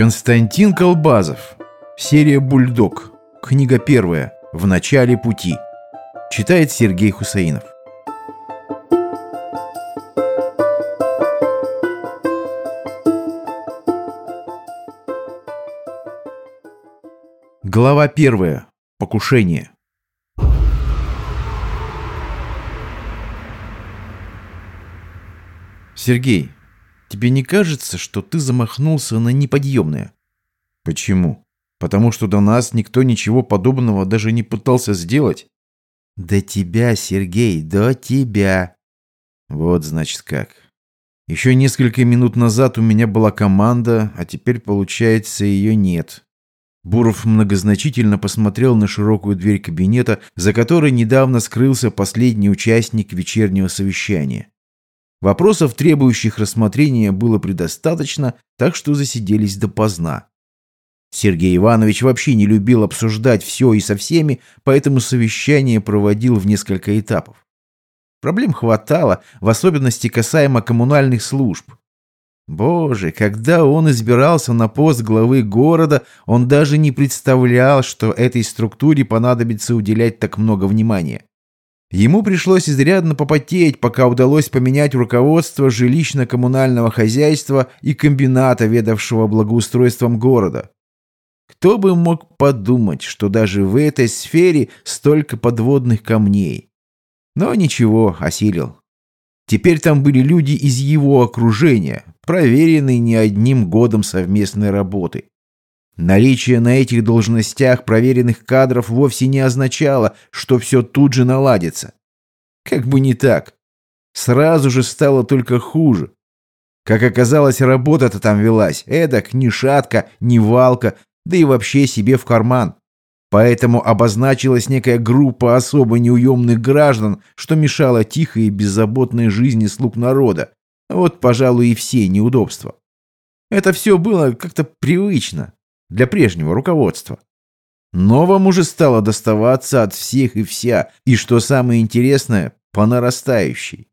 Константин Колбазов. Серия «Бульдог». Книга первая. В начале пути. Читает Сергей Хусаинов. Глава первая. Покушение. Сергей, тебе не кажется, что ты замахнулся на неподъемное? Почему? Потому что до нас никто ничего подобного даже не пытался сделать? До тебя, Сергей, до тебя. Вот значит как. Еще несколько минут назад у меня была команда, а теперь, получается, ее нет. Буров многозначительно посмотрел на широкую дверь кабинета, за которой недавно скрылся последний участник вечернего совещания. Вопросов, требующих рассмотрения, было предостаточно, так что засиделись допоздна. Сергей Иванович вообще не любил обсуждать все и со всеми, поэтому совещание проводил в несколько этапов. Проблем хватало, в особенности касаемо коммунальных служб. Боже, когда он избирался на пост главы города, он даже не представлял, что этой структуре понадобится уделять так много внимания. Ему пришлось изрядно попотеть, пока удалось поменять руководство жилищно-коммунального хозяйства и комбината, ведавшего благоустройством города. Кто бы мог подумать, что даже в этой сфере столько подводных камней. Но ничего, осилил. Теперь там были люди из его окружения, проверенные не одним годом совместной работы. Наличие на этих должностях проверенных кадров вовсе не означало, что все тут же наладится. Как бы не так. Сразу же стало только хуже. Как оказалось, работа-то там велась. Эдак ни шатка, ни валка, да и вообще себе в карман. Поэтому обозначилась некая группа особо неуемных граждан, что мешало тихой и беззаботной жизни слуг народа. Вот, пожалуй, и все неудобства. Это все было как-то привычно для прежнего руководства. Новому же стало доставаться от всех и вся, и, что самое интересное, по нарастающей.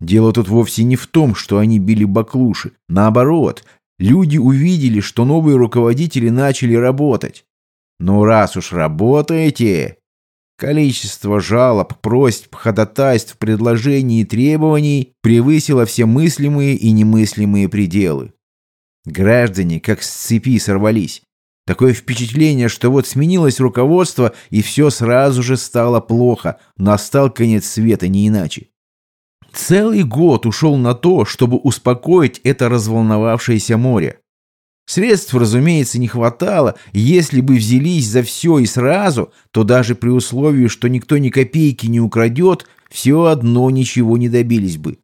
Дело тут вовсе не в том, что они били баклуши. Наоборот, люди увидели, что новые руководители начали работать. Но раз уж работаете... Количество жалоб, просьб, ходатайств, предложений и требований превысило все мыслимые и немыслимые пределы. Граждане как с цепи сорвались. Такое впечатление, что вот сменилось руководство, и все сразу же стало плохо. Настал конец света, не иначе. Целый год ушел на то, чтобы успокоить это разволновавшееся море. Средств, разумеется, не хватало, если бы взялись за все и сразу, то даже при условии, что никто ни копейки не украдет, все одно ничего не добились бы.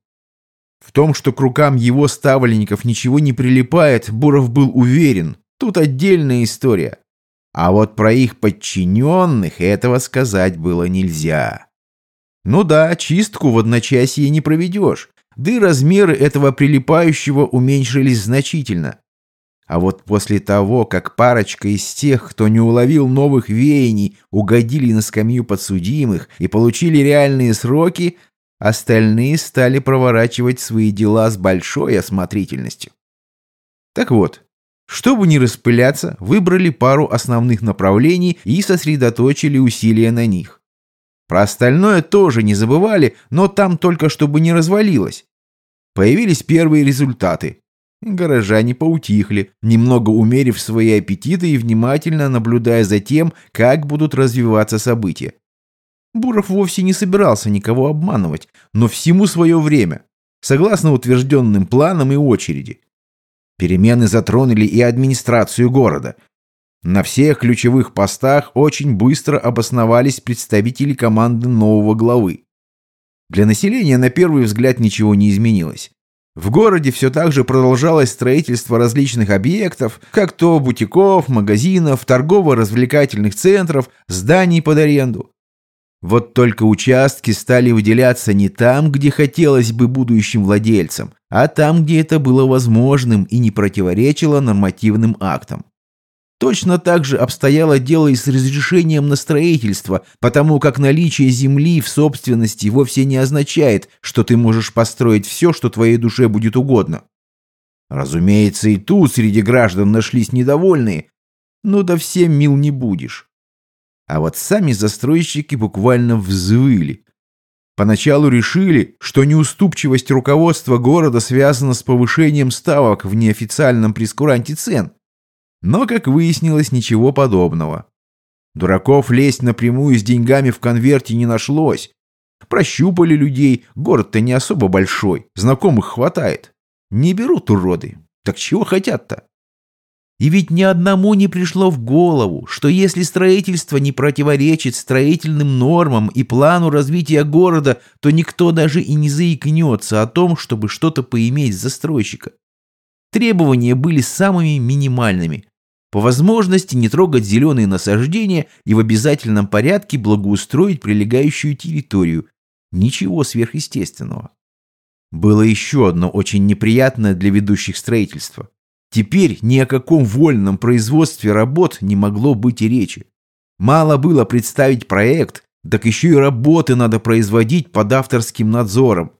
В том, что к рукам его ставленников ничего не прилипает, Буров был уверен. Тут отдельная история. А вот про их подчиненных этого сказать было нельзя. Ну да, чистку в одночасье не проведешь, да и размеры этого прилипающего уменьшились значительно. А вот после того, как парочка из тех, кто не уловил новых веяний, угодили на скамью подсудимых и получили реальные сроки, Остальные стали проворачивать свои дела с большой осмотрительностью. Так вот, чтобы не распыляться, выбрали пару основных направлений и сосредоточили усилия на них. Про остальное тоже не забывали, но там только чтобы не развалилось. Появились первые результаты. Горожане поутихли, немного умерив свои аппетиты и внимательно наблюдая за тем, как будут развиваться события. Буров вовсе не собирался никого обманывать, но всему свое время, согласно утвержденным планам и очереди. Перемены затронули и администрацию города. На всех ключевых постах очень быстро обосновались представители команды нового главы. Для населения на первый взгляд ничего не изменилось. В городе все так же продолжалось строительство различных объектов, как то бутиков, магазинов, торгово-развлекательных центров, зданий под аренду. Вот только участки стали выделяться не там, где хотелось бы будущим владельцам, а там, где это было возможным и не противоречило нормативным актам. Точно так же обстояло дело и с разрешением на строительство, потому как наличие земли в собственности вовсе не означает, что ты можешь построить все, что твоей душе будет угодно. Разумеется, и тут среди граждан нашлись недовольные, но да всем мил не будешь. А вот сами застройщики буквально взвыли. Поначалу решили, что неуступчивость руководства города связана с повышением ставок в неофициальном прескуранте цен. Но, как выяснилось, ничего подобного. Дураков лезть напрямую с деньгами в конверте не нашлось. Прощупали людей, город-то не особо большой, знакомых хватает. Не берут уроды. Так чего хотят-то? И ведь ни одному не пришло в голову, что если строительство не противоречит строительным нормам и плану развития города, то никто даже и не заикнется о том, чтобы что-то поиметь с застройщика. Требования были самыми минимальными. По возможности не трогать зеленые насаждения и в обязательном порядке благоустроить прилегающую территорию. Ничего сверхъестественного. Было еще одно очень неприятное для ведущих строительства. Теперь ни о каком вольном производстве работ не могло быть и речи. Мало было представить проект, так еще и работы надо производить под авторским надзором.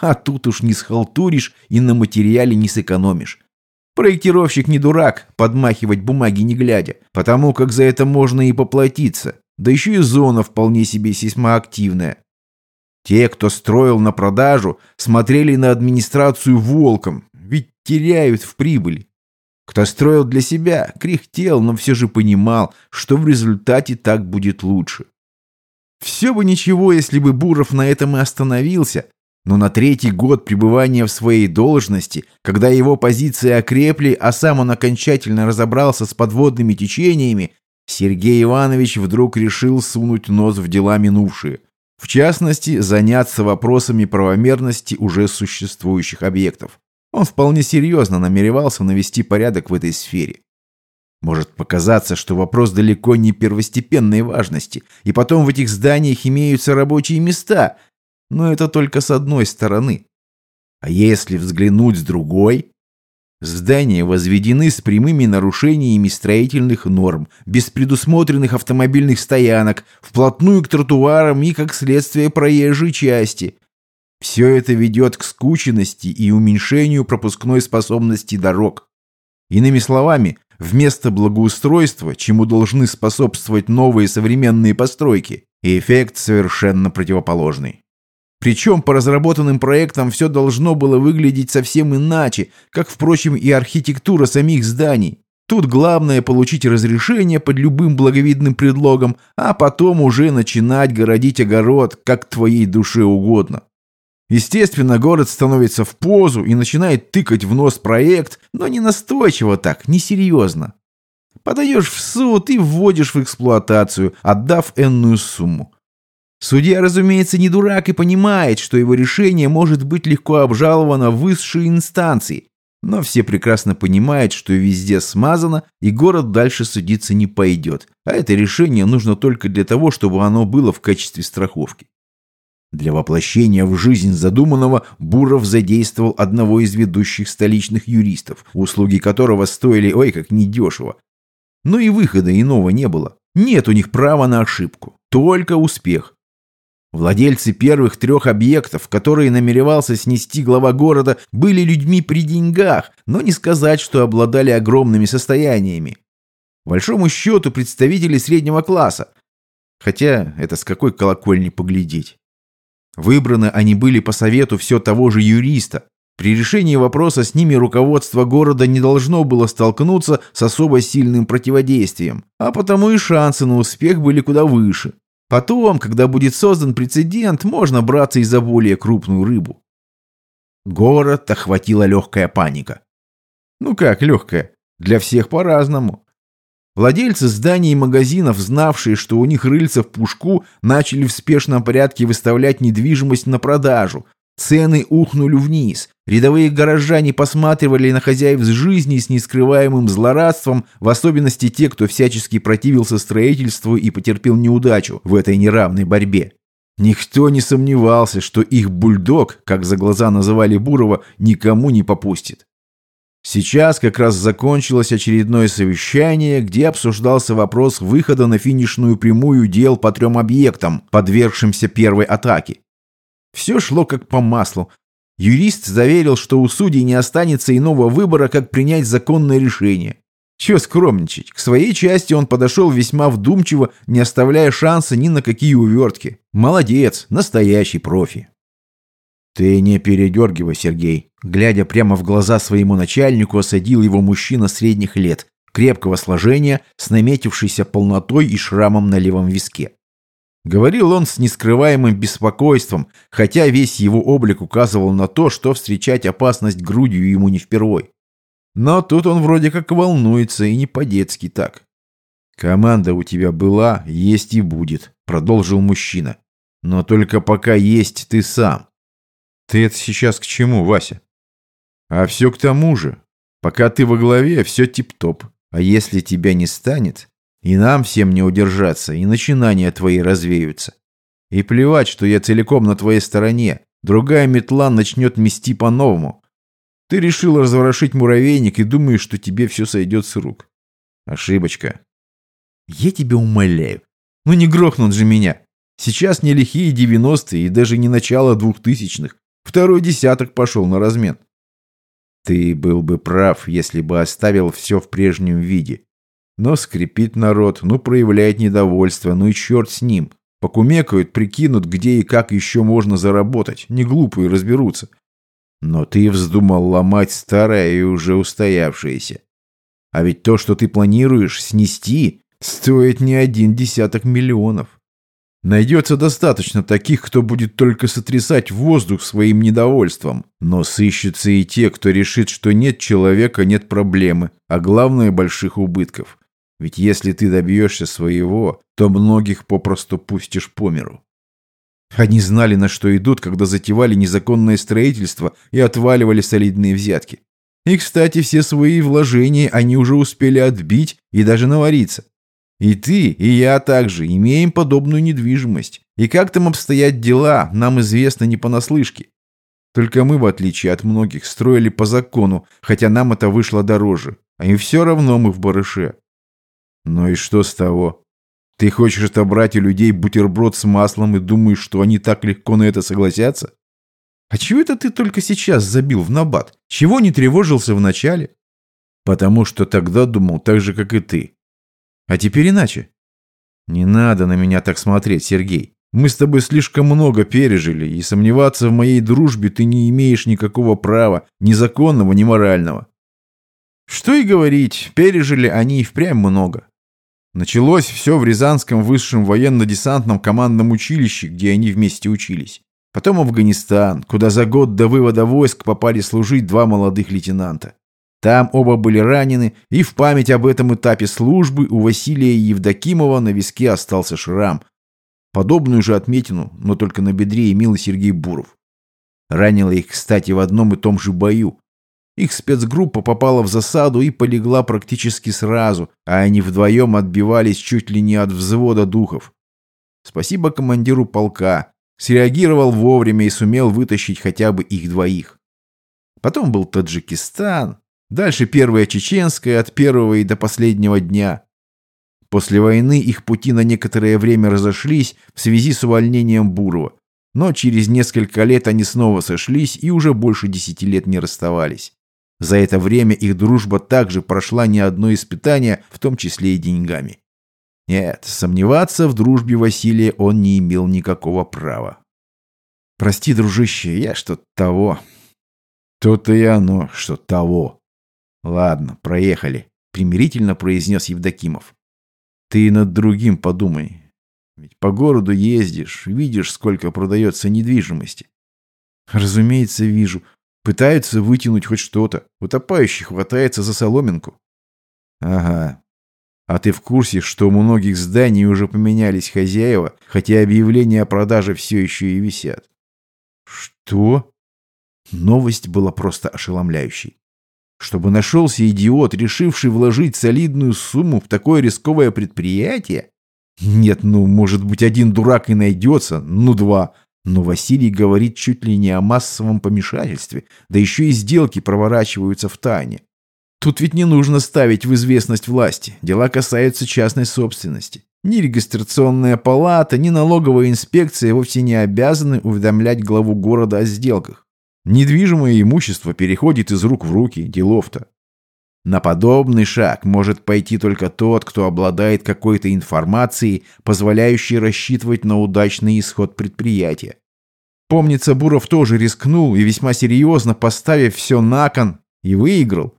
А тут уж не схалтуришь и на материале не сэкономишь. Проектировщик не дурак, подмахивать бумаги не глядя, потому как за это можно и поплатиться. Да еще и зона вполне себе сейсмоактивная. Те, кто строил на продажу, смотрели на администрацию волком, теряют в прибыли. Кто строил для себя, кряхтел, но все же понимал, что в результате так будет лучше. Все бы ничего, если бы Буров на этом и остановился, но на третий год пребывания в своей должности, когда его позиции окрепли, а сам он окончательно разобрался с подводными течениями, Сергей Иванович вдруг решил сунуть нос в дела минувшие. В частности, заняться вопросами правомерности уже существующих объектов. Он вполне серьезно намеревался навести порядок в этой сфере. Может показаться, что вопрос далеко не первостепенной важности, и потом в этих зданиях имеются рабочие места, но это только с одной стороны. А если взглянуть с другой? Здания возведены с прямыми нарушениями строительных норм, без предусмотренных автомобильных стоянок, вплотную к тротуарам и, как следствие, проезжей части. Все это ведет к скученности и уменьшению пропускной способности дорог. Иными словами, вместо благоустройства, чему должны способствовать новые современные постройки, эффект совершенно противоположный. Причем по разработанным проектам все должно было выглядеть совсем иначе, как, впрочем, и архитектура самих зданий. Тут главное получить разрешение под любым благовидным предлогом, а потом уже начинать городить огород, как твоей душе угодно. Естественно, город становится в позу и начинает тыкать в нос проект, но не настойчиво так, несерьезно. Подаешь в суд и вводишь в эксплуатацию, отдав энную сумму. Судья, разумеется, не дурак и понимает, что его решение может быть легко обжаловано в высшей инстанции, но все прекрасно понимают, что везде смазано, и город дальше судиться не пойдет, а это решение нужно только для того, чтобы оно было в качестве страховки. Для воплощения в жизнь задуманного Буров задействовал одного из ведущих столичных юристов, услуги которого стоили ой как недешево. Но и выхода иного не было. Нет у них права на ошибку, только успех. Владельцы первых трех объектов, которые намеревался снести глава города, были людьми при деньгах, но не сказать, что обладали огромными состояниями. Большому счету представители среднего класса. Хотя это с какой колокольни поглядеть. Выбраны они были по совету все того же юриста. При решении вопроса с ними руководство города не должно было столкнуться с особо сильным противодействием, а потому и шансы на успех были куда выше. Потом, когда будет создан прецедент, можно браться и за более крупную рыбу. Город охватила легкая паника. Ну как легкая? Для всех по-разному. Владельцы зданий и магазинов, знавшие, что у них рыльца в пушку, начали в спешном порядке выставлять недвижимость на продажу. Цены ухнули вниз. Рядовые горожане посматривали на хозяев с жизни с нескрываемым злорадством, в особенности те, кто всячески противился строительству и потерпел неудачу в этой неравной борьбе. Никто не сомневался, что их бульдог, как за глаза называли Бурова, никому не попустит. Сейчас как раз закончилось очередное совещание, где обсуждался вопрос выхода на финишную прямую дел по трем объектам, подвергшимся первой атаке. Все шло как по маслу. Юрист заверил, что у судей не останется иного выбора, как принять законное решение. Чего скромничать? К своей части он подошел весьма вдумчиво, не оставляя шанса ни на какие увертки. Молодец, настоящий профи. «Ты не передергивай, Сергей», глядя прямо в глаза своему начальнику, осадил его мужчина средних лет, крепкого сложения, с наметившейся полнотой и шрамом на левом виске. Говорил он с нескрываемым беспокойством, хотя весь его облик указывал на то, что встречать опасность грудью ему не впервой. Но тут он вроде как волнуется, и не по-детски так. «Команда у тебя была, есть и будет», — продолжил мужчина. «Но только пока есть ты сам». «Ты это сейчас к чему, Вася?» «А все к тому же. Пока ты во главе, все тип-топ. А если тебя не станет, и нам всем не удержаться, и начинания твои развеются. И плевать, что я целиком на твоей стороне. Другая метла начнет мести по-новому. Ты решил разворошить муравейник и думаешь, что тебе все сойдет с рук. Ошибочка. Я тебя умоляю. Ну не грохнут же меня. Сейчас не лихие девяностые и даже не начало двухтысячных. Второй десяток пошел на размен. Ты был бы прав, если бы оставил все в прежнем виде. Но скрипит народ, ну проявляет недовольство, ну и черт с ним. Покумекают, прикинут, где и как еще можно заработать. Не глупые разберутся. Но ты вздумал ломать старое и уже устоявшееся. А ведь то, что ты планируешь снести, стоит не один десяток миллионов. Найдется достаточно таких, кто будет только сотрясать воздух своим недовольством. Но сыщутся и те, кто решит, что нет человека, нет проблемы, а главное – больших убытков. Ведь если ты добьешься своего, то многих попросту пустишь по миру. Они знали, на что идут, когда затевали незаконное строительство и отваливали солидные взятки. И, кстати, все свои вложения они уже успели отбить и даже навариться. И ты, и я также имеем подобную недвижимость. И как там обстоят дела, нам известно не понаслышке. Только мы, в отличие от многих, строили по закону, хотя нам это вышло дороже. А им все равно мы в барыше. Ну и что с того? Ты хочешь отобрать у людей бутерброд с маслом и думаешь, что они так легко на это согласятся? А чего это ты только сейчас забил в набат? Чего не тревожился вначале? Потому что тогда думал так же, как и ты. А теперь иначе. Не надо на меня так смотреть, Сергей. Мы с тобой слишком много пережили, и сомневаться в моей дружбе ты не имеешь никакого права, ни законного, ни морального. Что и говорить, пережили они и впрямь много. Началось все в Рязанском высшем военно-десантном командном училище, где они вместе учились. Потом Афганистан, куда за год до вывода войск попали служить два молодых лейтенанта. Там оба были ранены, и в память об этом этапе службы у Василия Евдокимова на виске остался шрам. Подобную же отметину, но только на бедре имел и Сергей Буров. Ранило их, кстати, в одном и том же бою. Их спецгруппа попала в засаду и полегла практически сразу, а они вдвоем отбивались чуть ли не от взвода духов. Спасибо командиру полка. Среагировал вовремя и сумел вытащить хотя бы их двоих. Потом был Таджикистан. Дальше первая чеченская от первого и до последнего дня. После войны их пути на некоторое время разошлись в связи с увольнением Бурова. Но через несколько лет они снова сошлись и уже больше десяти лет не расставались. За это время их дружба также прошла не одно испытание, в том числе и деньгами. Нет, сомневаться в дружбе Василия он не имел никакого права. «Прости, дружище, я что-то того». «То-то и оно, что того». «Ладно, проехали», — примирительно произнес Евдокимов. «Ты над другим подумай. Ведь по городу ездишь, видишь, сколько продается недвижимости». «Разумеется, вижу. Пытаются вытянуть хоть что-то. Утопающий хватается за соломинку. Ага. А ты в курсе, что у многих зданий уже поменялись хозяева, хотя объявления о продаже все еще и висят? Что? Новость была просто ошеломляющей. Чтобы нашелся идиот, решивший вложить солидную сумму в такое рисковое предприятие? Нет, ну, может быть, один дурак и найдется, ну, два. Но Василий говорит чуть ли не о массовом помешательстве, да еще и сделки проворачиваются в тайне. Тут ведь не нужно ставить в известность власти, дела касаются частной собственности. Ни регистрационная палата, ни налоговая инспекция вовсе не обязаны уведомлять главу города о сделках. Недвижимое имущество переходит из рук в руки, делов-то. На подобный шаг может пойти только тот, кто обладает какой-то информацией, позволяющей рассчитывать на удачный исход предприятия. Помнится, Буров тоже рискнул и весьма серьезно поставив все на кон, и выиграл.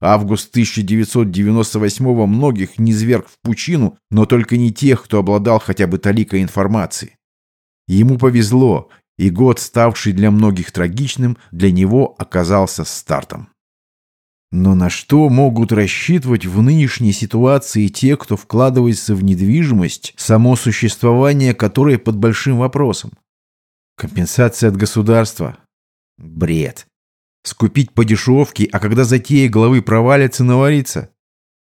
Август 1998-го многих низверг в пучину, но только не тех, кто обладал хотя бы толикой информации. Ему повезло, и год, ставший для многих трагичным, для него оказался стартом. Но на что могут рассчитывать в нынешней ситуации те, кто вкладывается в недвижимость, само существование которой под большим вопросом? Компенсация от государства? Бред. Скупить по дешевке, а когда затея головы провалится, навариться?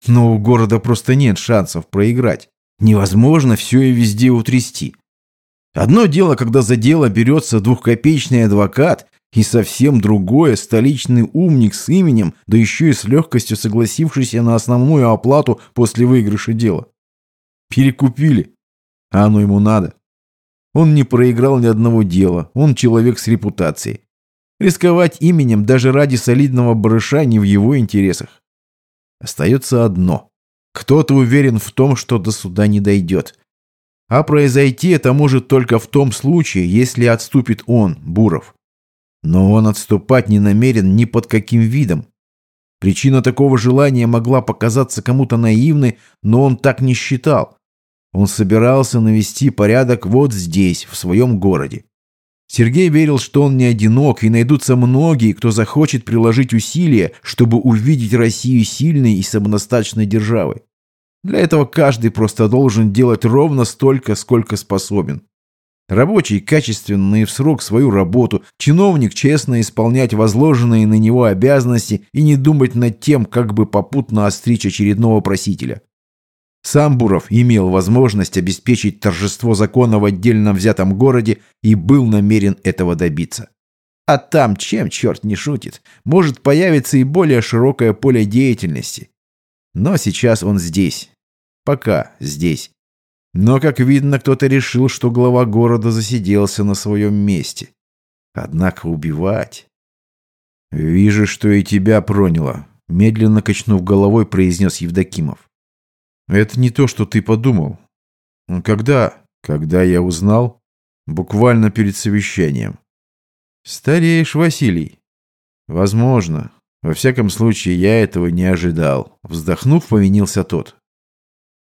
Но у города просто нет шансов проиграть. Невозможно все и везде утрясти. Одно дело, когда за дело берется двухкопеечный адвокат, и совсем другое – столичный умник с именем, да еще и с легкостью согласившийся на основную оплату после выигрыша дела. Перекупили. А оно ему надо. Он не проиграл ни одного дела, он человек с репутацией. Рисковать именем даже ради солидного барыша не в его интересах. Остается одно. Кто-то уверен в том, что до суда не дойдет. А произойти это может только в том случае, если отступит он, Буров. Но он отступать не намерен ни под каким видом. Причина такого желания могла показаться кому-то наивной, но он так не считал. Он собирался навести порядок вот здесь, в своем городе. Сергей верил, что он не одинок, и найдутся многие, кто захочет приложить усилия, чтобы увидеть Россию сильной и самодостаточной державой. Для этого каждый просто должен делать ровно столько, сколько способен. Рабочий качественно и в срок свою работу, чиновник честно исполнять возложенные на него обязанности и не думать над тем, как бы попутно остричь очередного просителя. Сам Буров имел возможность обеспечить торжество закона в отдельно взятом городе и был намерен этого добиться. А там, чем черт не шутит, может появиться и более широкое поле деятельности. Но сейчас он здесь. Пока здесь. Но, как видно, кто-то решил, что глава города засиделся на своем месте. Однако убивать... «Вижу, что и тебя проняло», — медленно качнув головой, произнес Евдокимов. «Это не то, что ты подумал. Когда? Когда я узнал? Буквально перед совещанием. Стареешь, Василий. Возможно. Во всяком случае, я этого не ожидал. Вздохнув, повинился тот.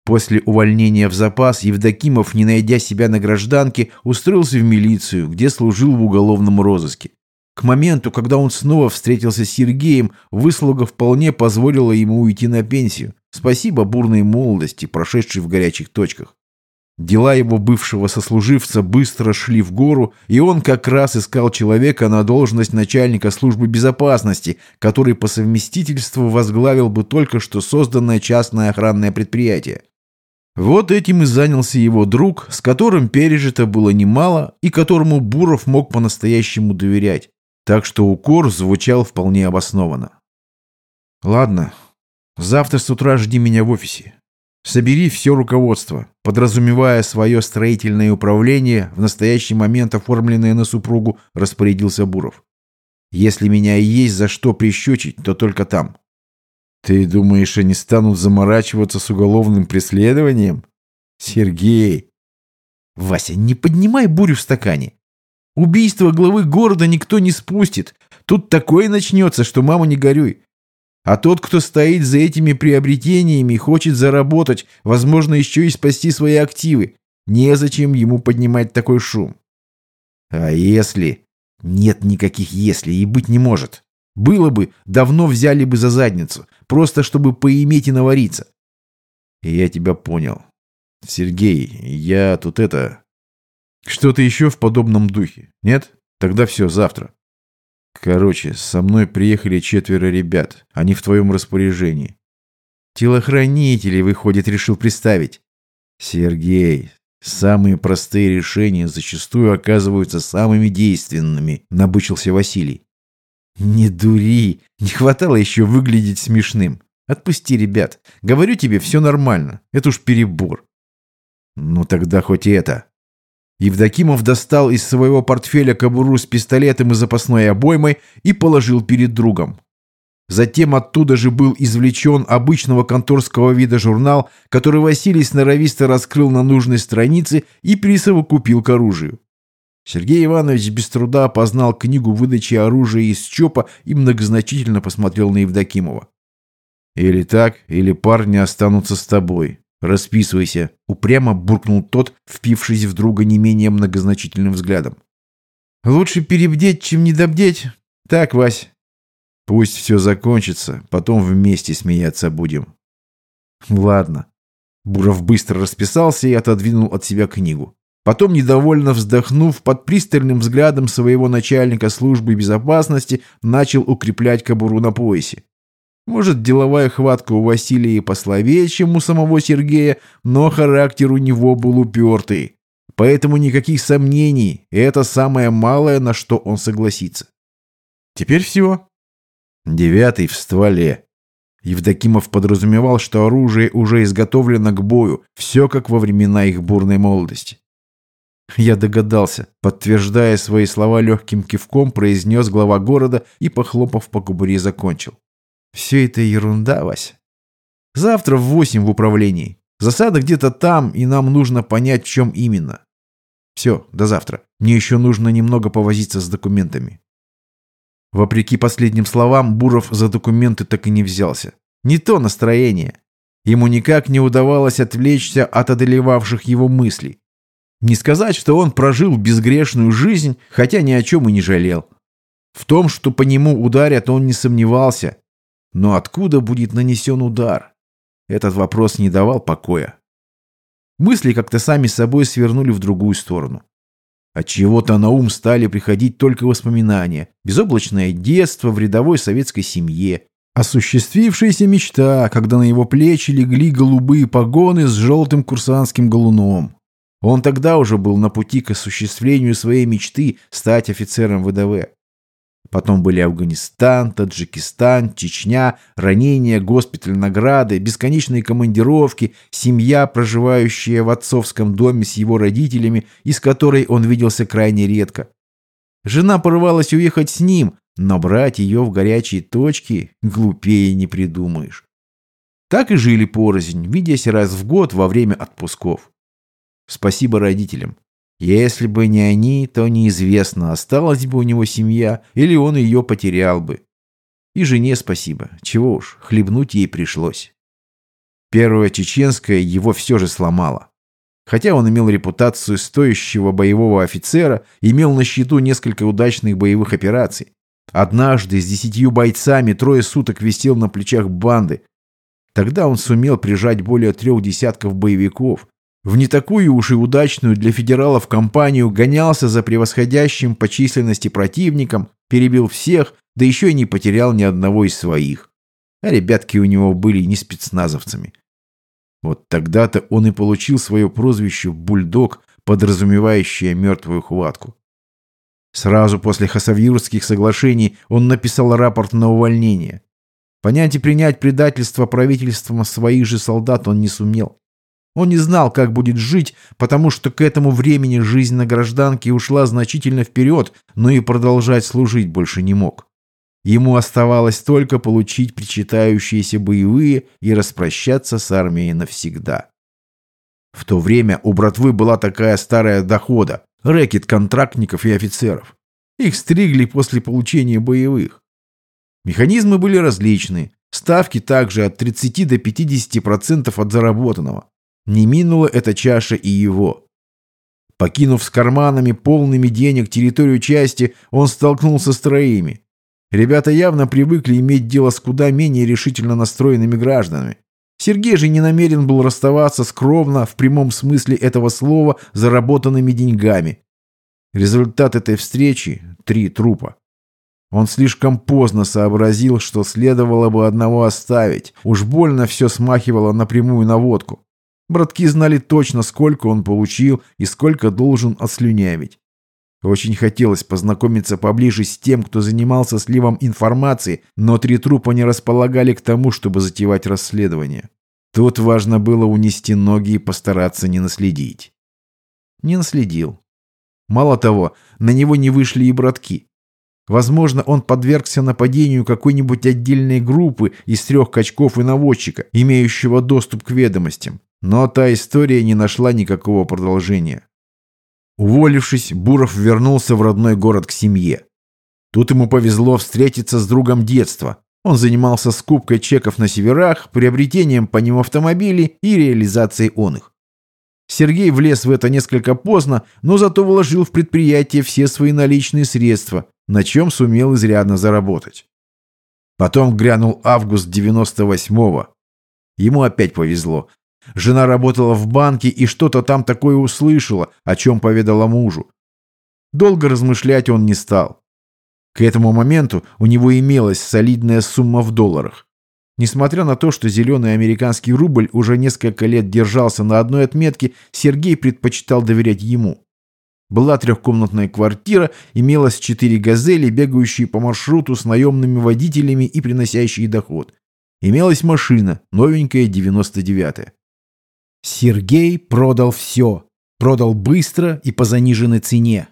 После увольнения в запас Евдокимов, не найдя себя на гражданке, устроился в милицию, где служил в уголовном розыске. К моменту, когда он снова встретился с Сергеем, выслуга вполне позволила ему уйти на пенсию. Спасибо бурной молодости, прошедшей в горячих точках. Дела его бывшего сослуживца быстро шли в гору, и он как раз искал человека на должность начальника службы безопасности, который по совместительству возглавил бы только что созданное частное охранное предприятие. Вот этим и занялся его друг, с которым пережито было немало и которому Буров мог по-настоящему доверять. Так что укор звучал вполне обоснованно. «Ладно, завтра с утра жди меня в офисе. Собери все руководство, подразумевая свое строительное управление, в настоящий момент оформленное на супругу, распорядился Буров. Если меня и есть за что прищучить, то только там. Ты думаешь, они станут заморачиваться с уголовным преследованием? Сергей! Вася, не поднимай бурю в стакане. Убийство главы города никто не спустит. Тут такое начнется, что мама не горюй. А тот, кто стоит за этими приобретениями, хочет заработать, возможно, еще и спасти свои активы. Незачем ему поднимать такой шум. А если... Нет никаких «если» и быть не может. Было бы, давно взяли бы за задницу, просто чтобы поиметь и навариться. Я тебя понял. Сергей, я тут это... Что-то еще в подобном духе, нет? Тогда все, завтра. Короче, со мной приехали четверо ребят. Они в твоем распоряжении. Телохранителей, выходит, решил представить. Сергей, самые простые решения зачастую оказываются самыми действенными, набычился Василий. «Не дури! Не хватало еще выглядеть смешным. Отпусти, ребят. Говорю тебе, все нормально. Это уж перебор». «Ну тогда хоть это». Евдокимов достал из своего портфеля кобуру с пистолетом и запасной обоймой и положил перед другом. Затем оттуда же был извлечен обычного конторского вида журнал, который Василий сноровисто раскрыл на нужной странице и присовокупил к оружию. Сергей Иванович без труда опознал книгу выдачи оружия из ЧОПа и многозначительно посмотрел на Евдокимова. «Или так, или парни останутся с тобой. Расписывайся», — упрямо буркнул тот, впившись в друга не менее многозначительным взглядом. «Лучше перебдеть, чем недобдеть. Так, Вась». «Пусть все закончится, потом вместе смеяться будем». «Ладно». Буров быстро расписался и отодвинул от себя книгу. Потом, недовольно вздохнув, под пристальным взглядом своего начальника службы безопасности начал укреплять кобуру на поясе. Может, деловая хватка у Василия и послабее, чем у самого Сергея, но характер у него был упертый. Поэтому никаких сомнений, это самое малое, на что он согласится. Теперь все. Девятый в стволе. Евдокимов подразумевал, что оружие уже изготовлено к бою, все как во времена их бурной молодости. Я догадался, подтверждая свои слова легким кивком, произнес глава города и, похлопав по кубуре, закончил. Все это ерунда, Вася. Завтра в восемь в управлении. Засада где-то там, и нам нужно понять, в чем именно. Все, до завтра. Мне еще нужно немного повозиться с документами. Вопреки последним словам, Буров за документы так и не взялся. Не то настроение. Ему никак не удавалось отвлечься от одолевавших его мыслей. Не сказать, что он прожил безгрешную жизнь, хотя ни о чем и не жалел. В том, что по нему ударят, он не сомневался. Но откуда будет нанесен удар? Этот вопрос не давал покоя. Мысли как-то сами собой свернули в другую сторону. От чего-то на ум стали приходить только воспоминания. Безоблачное детство в рядовой советской семье. Осуществившаяся мечта, когда на его плечи легли голубые погоны с желтым курсантским галуном. Он тогда уже был на пути к осуществлению своей мечты стать офицером ВДВ. Потом были Афганистан, Таджикистан, Чечня, ранения, госпиталь, награды, бесконечные командировки, семья, проживающая в отцовском доме с его родителями, из которой он виделся крайне редко. Жена порывалась уехать с ним, но брать ее в горячие точки глупее не придумаешь. Так и жили порознь, видясь раз в год во время отпусков. Спасибо родителям. Если бы не они, то неизвестно, осталась бы у него семья, или он ее потерял бы. И жене спасибо. Чего уж, хлебнуть ей пришлось. Первая чеченская его все же сломала. Хотя он имел репутацию стоящего боевого офицера, имел на счету несколько удачных боевых операций. Однажды с десятью бойцами трое суток висел на плечах банды. Тогда он сумел прижать более трех десятков боевиков, в не такую уж и удачную для федералов кампанию гонялся за превосходящим по численности противником, перебил всех, да еще и не потерял ни одного из своих. А ребятки у него были не спецназовцами. Вот тогда-то он и получил свое прозвище «Бульдог», подразумевающее мертвую хватку. Сразу после Хасавюрских соглашений он написал рапорт на увольнение. Понять и принять предательство правительством своих же солдат он не сумел. Он не знал, как будет жить, потому что к этому времени жизнь на гражданке ушла значительно вперед, но и продолжать служить больше не мог. Ему оставалось только получить причитающиеся боевые и распрощаться с армией навсегда. В то время у братвы была такая старая дохода, рэкет контрактников и офицеров. Их стригли после получения боевых. Механизмы были различные, ставки также от 30 до 50% от заработанного. Не минула эта чаша и его. Покинув с карманами полными денег территорию части, он столкнулся с троими. Ребята явно привыкли иметь дело с куда менее решительно настроенными гражданами. Сергей же не намерен был расставаться скромно, в прямом смысле этого слова, заработанными деньгами. Результат этой встречи – три трупа. Он слишком поздно сообразил, что следовало бы одного оставить. Уж больно все смахивало на водку. Братки знали точно, сколько он получил и сколько должен ослюнявить. Очень хотелось познакомиться поближе с тем, кто занимался сливом информации, но три трупа не располагали к тому, чтобы затевать расследование. Тут важно было унести ноги и постараться не наследить. Не наследил. Мало того, на него не вышли и братки. Возможно, он подвергся нападению какой-нибудь отдельной группы из трех качков и наводчика, имеющего доступ к ведомостям. Но та история не нашла никакого продолжения. Уволившись, Буров вернулся в родной город к семье. Тут ему повезло встретиться с другом детства. Он занимался скупкой чеков на северах, приобретением по ним автомобилей и реализацией он их. Сергей влез в это несколько поздно, но зато вложил в предприятие все свои наличные средства, на чем сумел изрядно заработать. Потом грянул август 98-го. Ему опять повезло. Жена работала в банке и что-то там такое услышала, о чем поведала мужу. Долго размышлять он не стал. К этому моменту у него имелась солидная сумма в долларах. Несмотря на то, что зеленый американский рубль уже несколько лет держался на одной отметке, Сергей предпочитал доверять ему. Была трехкомнатная квартира, имелось четыре «Газели», бегающие по маршруту с наемными водителями и приносящие доход. Имелась машина, новенькая, 99-я. Сергей продал все. Продал быстро и по заниженной цене.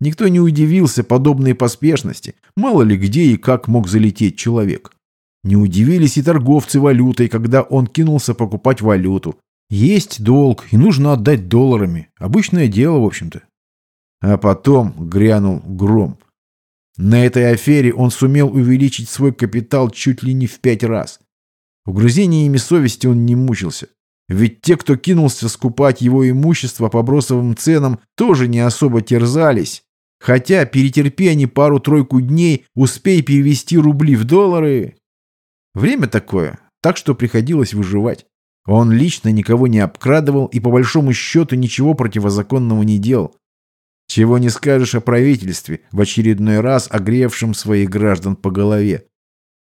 Никто не удивился подобной поспешности. Мало ли где и как мог залететь человек. Не удивились и торговцы валютой, когда он кинулся покупать валюту. Есть долг, и нужно отдать долларами. Обычное дело, в общем-то. А потом грянул гром. На этой афере он сумел увеличить свой капитал чуть ли не в пять раз. Угрызениями совести он не мучился. Ведь те, кто кинулся скупать его имущество по бросовым ценам, тоже не особо терзались. Хотя, перетерпи они пару-тройку дней, успей перевести рубли в доллары. Время такое, так что приходилось выживать. Он лично никого не обкрадывал и по большому счету ничего противозаконного не делал. Чего не скажешь о правительстве, в очередной раз огревшем своих граждан по голове.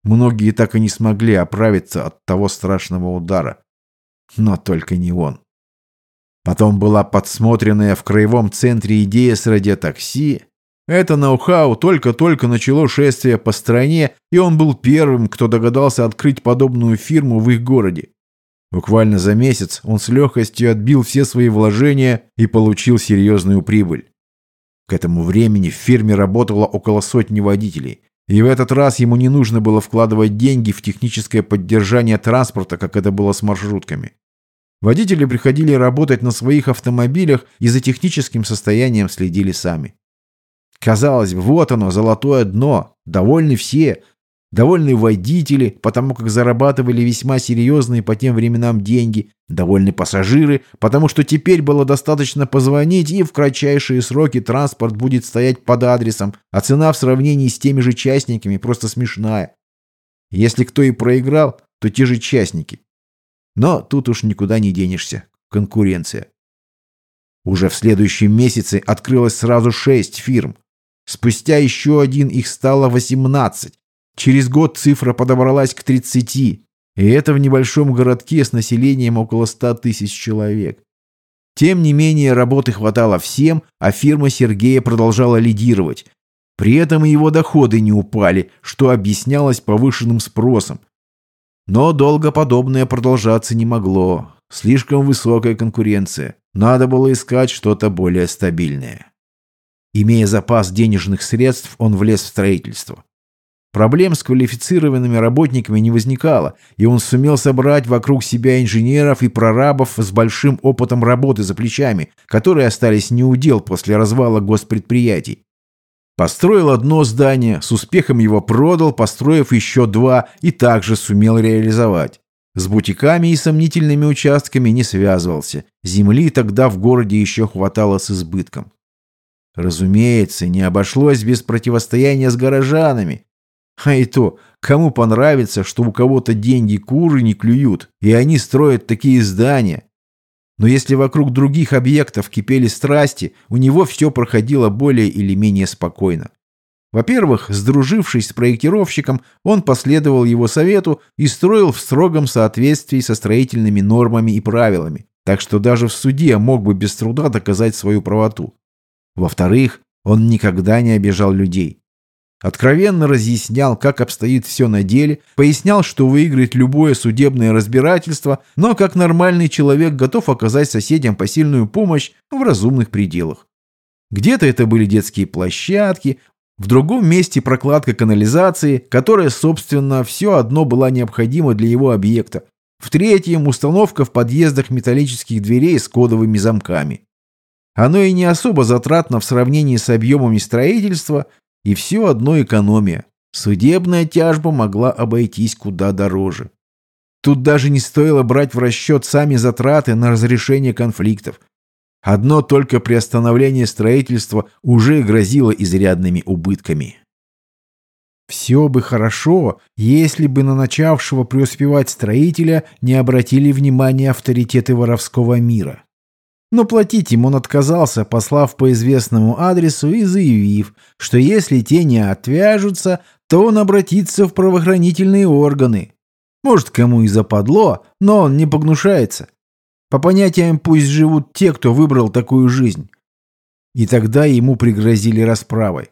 Многие так и не смогли оправиться от того страшного удара. Но только не он. Потом была подсмотренная в краевом центре идея с радиотакси, это ноу-хау только-только начало шествие по стране, и он был первым, кто догадался открыть подобную фирму в их городе. Буквально за месяц он с легкостью отбил все свои вложения и получил серьезную прибыль. К этому времени в фирме работало около сотни водителей. И в этот раз ему не нужно было вкладывать деньги в техническое поддержание транспорта, как это было с маршрутками. Водители приходили работать на своих автомобилях и за техническим состоянием следили сами. Казалось бы, вот оно, золотое дно. Довольны все. Довольны водители, потому как зарабатывали весьма серьезные по тем временам деньги. Довольны пассажиры, потому что теперь было достаточно позвонить, и в кратчайшие сроки транспорт будет стоять под адресом, а цена в сравнении с теми же частниками просто смешная. Если кто и проиграл, то те же частники. Но тут уж никуда не денешься. Конкуренция. Уже в следующем месяце открылось сразу шесть фирм. Спустя еще один их стало 18. Через год цифра подобралась к 30. И это в небольшом городке с населением около 100 тысяч человек. Тем не менее, работы хватало всем, а фирма Сергея продолжала лидировать. При этом его доходы не упали, что объяснялось повышенным спросом. Но долго подобное продолжаться не могло. Слишком высокая конкуренция. Надо было искать что-то более стабильное. Имея запас денежных средств, он влез в строительство. Проблем с квалифицированными работниками не возникало, и он сумел собрать вокруг себя инженеров и прорабов с большим опытом работы за плечами, которые остались неудел после развала госпредприятий. Построил одно здание, с успехом его продал, построив еще два, и также сумел реализовать. С бутиками и сомнительными участками не связывался. Земли тогда в городе еще хватало с избытком. Разумеется, не обошлось без противостояния с горожанами. А и то, кому понравится, что у кого-то деньги куры не клюют, и они строят такие здания. Но если вокруг других объектов кипели страсти, у него все проходило более или менее спокойно. Во-первых, сдружившись с проектировщиком, он последовал его совету и строил в строгом соответствии со строительными нормами и правилами, так что даже в суде мог бы без труда доказать свою правоту. Во-вторых, он никогда не обижал людей. Откровенно разъяснял, как обстоит все на деле, пояснял, что выиграет любое судебное разбирательство, но как нормальный человек готов оказать соседям посильную помощь в разумных пределах. Где-то это были детские площадки, в другом месте прокладка канализации, которая, собственно, все одно была необходима для его объекта. В третьем – установка в подъездах металлических дверей с кодовыми замками. Оно и не особо затратно в сравнении с объемами строительства, и все одно экономия. Судебная тяжба могла обойтись куда дороже. Тут даже не стоило брать в расчет сами затраты на разрешение конфликтов. Одно только приостановление строительства уже грозило изрядными убытками. Все бы хорошо, если бы на начавшего преуспевать строителя не обратили внимания авторитеты воровского мира. Но платить ему он отказался, послав по известному адресу и заявив, что если те не отвяжутся, то он обратится в правоохранительные органы. Может, кому и западло, но он не погнушается. По понятиям пусть живут те, кто выбрал такую жизнь. И тогда ему пригрозили расправой.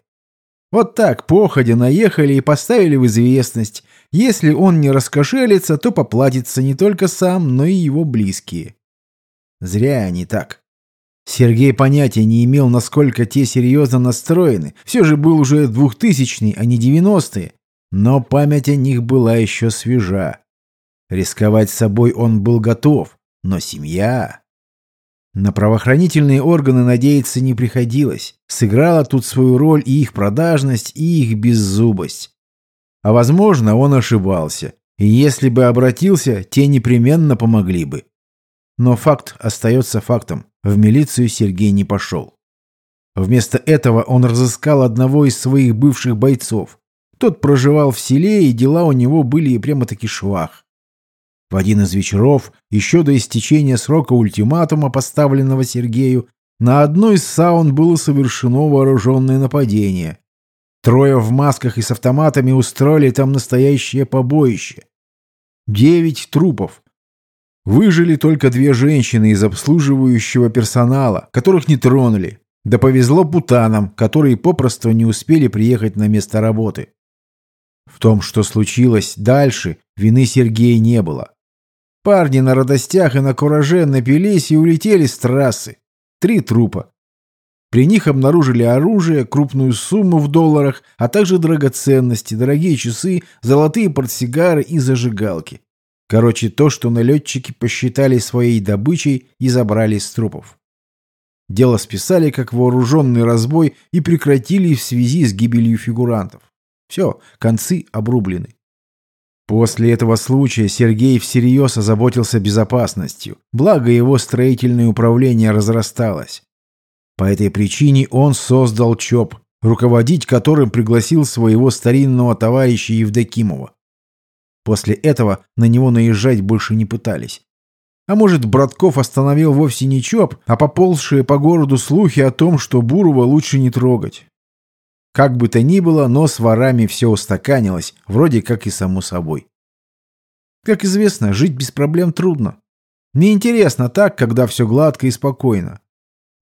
Вот так, походя, наехали и поставили в известность. Если он не раскошелится, то поплатится не только сам, но и его близкие. Зря они так. Сергей понятия не имел, насколько те серьезно настроены. Все же был уже двухтысячный, а не девяностые. Но память о них была еще свежа. Рисковать собой он был готов. Но семья... На правоохранительные органы надеяться не приходилось. Сыграла тут свою роль и их продажность, и их беззубость. А возможно, он ошибался. И если бы обратился, те непременно помогли бы. Но факт остается фактом. В милицию Сергей не пошел. Вместо этого он разыскал одного из своих бывших бойцов. Тот проживал в селе, и дела у него были прямо-таки швах. В один из вечеров, еще до истечения срока ультиматума, поставленного Сергею, на одной из саун было совершено вооруженное нападение. Трое в масках и с автоматами устроили там настоящее побоище. Девять трупов. Выжили только две женщины из обслуживающего персонала, которых не тронули. Да повезло путанам, которые попросту не успели приехать на место работы. В том, что случилось дальше, вины Сергея не было. Парни на радостях и на кураже напились и улетели с трассы. Три трупа. При них обнаружили оружие, крупную сумму в долларах, а также драгоценности, дорогие часы, золотые портсигары и зажигалки. Короче, то, что налетчики посчитали своей добычей и забрали с трупов. Дело списали как вооруженный разбой и прекратили в связи с гибелью фигурантов. Все, концы обрублены. После этого случая Сергей всерьез озаботился безопасностью, благо его строительное управление разрасталось. По этой причине он создал ЧОП, руководить которым пригласил своего старинного товарища Евдокимова. После этого на него наезжать больше не пытались. А может, Братков остановил вовсе не ЧОП, а поползшие по городу слухи о том, что Бурова лучше не трогать. Как бы то ни было, но с ворами все устаканилось, вроде как и само собой. Как известно, жить без проблем трудно. Мне интересно так, когда все гладко и спокойно.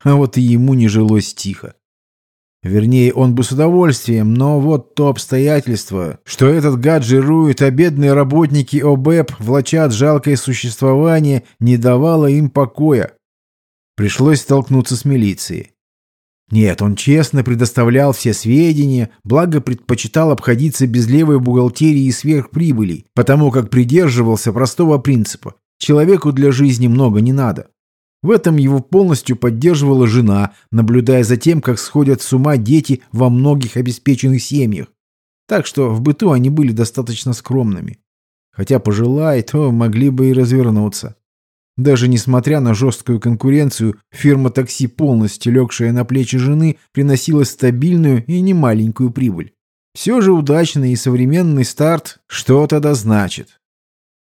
А вот и ему не жилось тихо. Вернее, он бы с удовольствием, но вот то обстоятельство, что этот гад жирует, а бедные работники ОБЭП влачат жалкое существование, не давало им покоя. Пришлось столкнуться с милицией. Нет, он честно предоставлял все сведения, благо предпочитал обходиться без левой бухгалтерии и сверхприбылей, потому как придерживался простого принципа – человеку для жизни много не надо. В этом его полностью поддерживала жена, наблюдая за тем, как сходят с ума дети во многих обеспеченных семьях. Так что в быту они были достаточно скромными. Хотя пожелай, то могли бы и развернуться. Даже несмотря на жесткую конкуренцию, фирма такси, полностью легшая на плечи жены, приносила стабильную и немаленькую прибыль. Все же удачный и современный старт что-то да значит.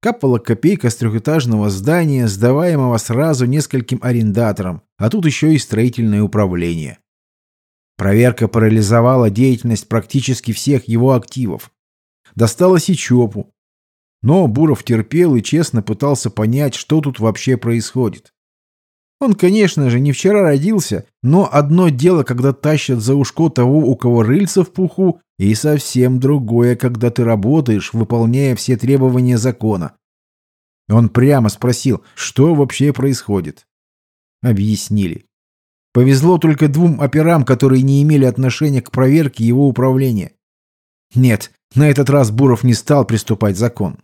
Капала копейка с трехэтажного здания, сдаваемого сразу нескольким арендаторам, а тут еще и строительное управление. Проверка парализовала деятельность практически всех его активов. Досталось и ЧОПу, но Буров терпел и честно пытался понять, что тут вообще происходит. Он, конечно же, не вчера родился, но одно дело, когда тащат за ушко того, у кого рыльца в пуху, и совсем другое, когда ты работаешь, выполняя все требования закона. Он прямо спросил, что вообще происходит. Объяснили. Повезло только двум операм, которые не имели отношения к проверке его управления. Нет, на этот раз Буров не стал приступать закон.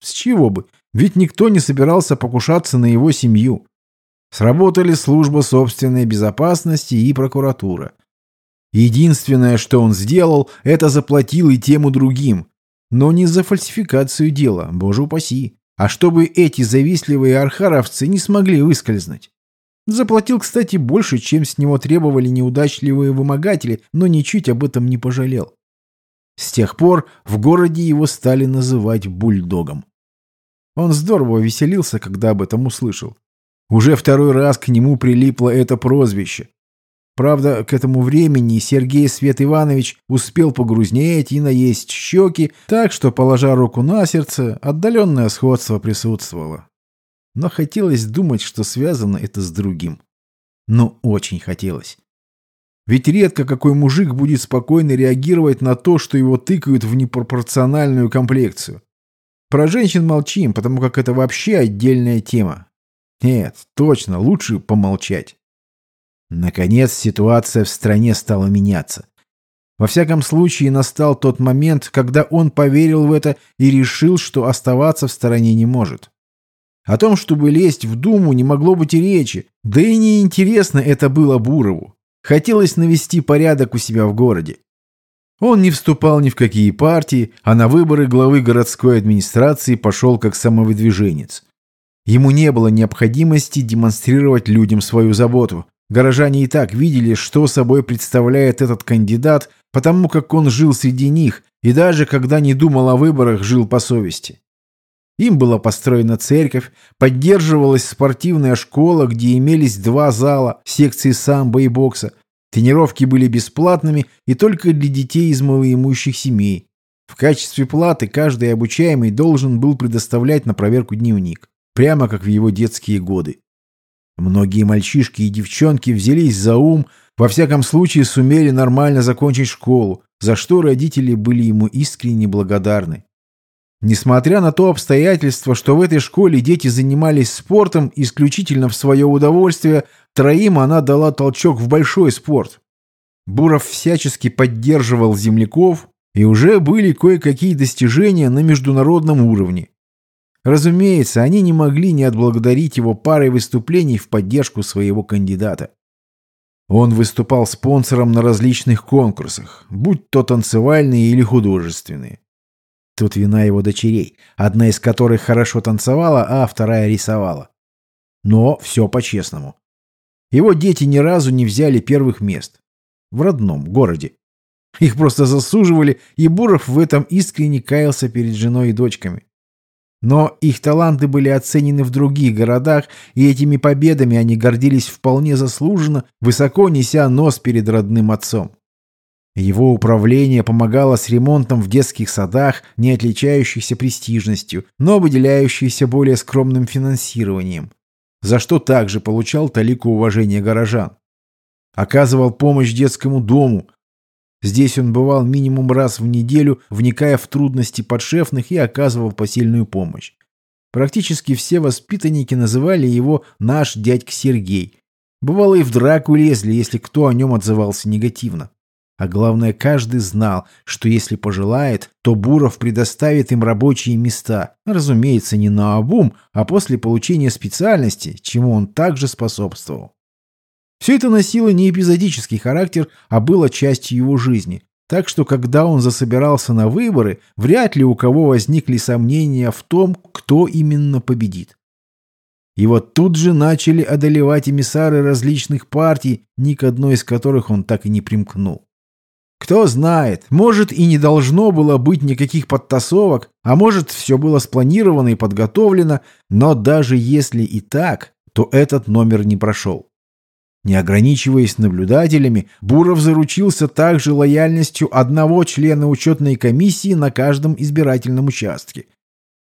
С чего бы? Ведь никто не собирался покушаться на его семью. Сработали служба собственной безопасности и прокуратура. Единственное, что он сделал, это заплатил и тему другим. Но не за фальсификацию дела, боже упаси, а чтобы эти завистливые архаровцы не смогли выскользнуть. Заплатил, кстати, больше, чем с него требовали неудачливые вымогатели, но ничуть об этом не пожалел. С тех пор в городе его стали называть бульдогом. Он здорово веселился, когда об этом услышал. Уже второй раз к нему прилипло это прозвище. Правда, к этому времени Сергей Свет Иванович успел погрузнеть и наесть щеки, так что, положа руку на сердце, отдаленное сходство присутствовало. Но хотелось думать, что связано это с другим. Но очень хотелось. Ведь редко какой мужик будет спокойно реагировать на то, что его тыкают в непропорциональную комплекцию. Про женщин молчим, потому как это вообще отдельная тема. Нет, точно, лучше помолчать. Наконец ситуация в стране стала меняться. Во всяком случае, настал тот момент, когда он поверил в это и решил, что оставаться в стороне не может. О том, чтобы лезть в Думу, не могло быть и речи, да и неинтересно это было Бурову. Хотелось навести порядок у себя в городе. Он не вступал ни в какие партии, а на выборы главы городской администрации пошел как самовыдвиженец. Ему не было необходимости демонстрировать людям свою заботу. Горожане и так видели, что собой представляет этот кандидат, потому как он жил среди них и даже когда не думал о выборах, жил по совести. Им была построена церковь, поддерживалась спортивная школа, где имелись два зала, секции самбо и бокса. Тренировки были бесплатными и только для детей из малоимущих семей. В качестве платы каждый обучаемый должен был предоставлять на проверку дневник, прямо как в его детские годы. Многие мальчишки и девчонки взялись за ум, во всяком случае сумели нормально закончить школу, за что родители были ему искренне благодарны. Несмотря на то обстоятельство, что в этой школе дети занимались спортом исключительно в свое удовольствие, троим она дала толчок в большой спорт. Буров всячески поддерживал земляков, и уже были кое-какие достижения на международном уровне. Разумеется, они не могли не отблагодарить его парой выступлений в поддержку своего кандидата. Он выступал спонсором на различных конкурсах, будь то танцевальные или художественные. Тут вина его дочерей, одна из которых хорошо танцевала, а вторая рисовала. Но все по-честному. Его дети ни разу не взяли первых мест. В родном городе. Их просто засуживали, и Буров в этом искренне каялся перед женой и дочками. Но их таланты были оценены в других городах, и этими победами они гордились вполне заслуженно, высоко неся нос перед родным отцом. Его управление помогало с ремонтом в детских садах, не отличающихся престижностью, но выделяющихся более скромным финансированием, за что также получал талику уважения горожан. Оказывал помощь детскому дому. Здесь он бывал минимум раз в неделю, вникая в трудности подшефных и оказывал посильную помощь. Практически все воспитанники называли его «наш дядька Сергей». Бывало и в драку лезли, если кто о нем отзывался негативно. А главное, каждый знал, что если пожелает, то Буров предоставит им рабочие места. Разумеется, не на обум, а после получения специальности, чему он также способствовал. Все это носило не эпизодический характер, а было частью его жизни. Так что, когда он засобирался на выборы, вряд ли у кого возникли сомнения в том, кто именно победит. И вот тут же начали одолевать эмиссары различных партий, ни к одной из которых он так и не примкнул. Кто знает, может и не должно было быть никаких подтасовок, а может все было спланировано и подготовлено, но даже если и так, то этот номер не прошел. Не ограничиваясь наблюдателями, Буров заручился также лояльностью одного члена учетной комиссии на каждом избирательном участке.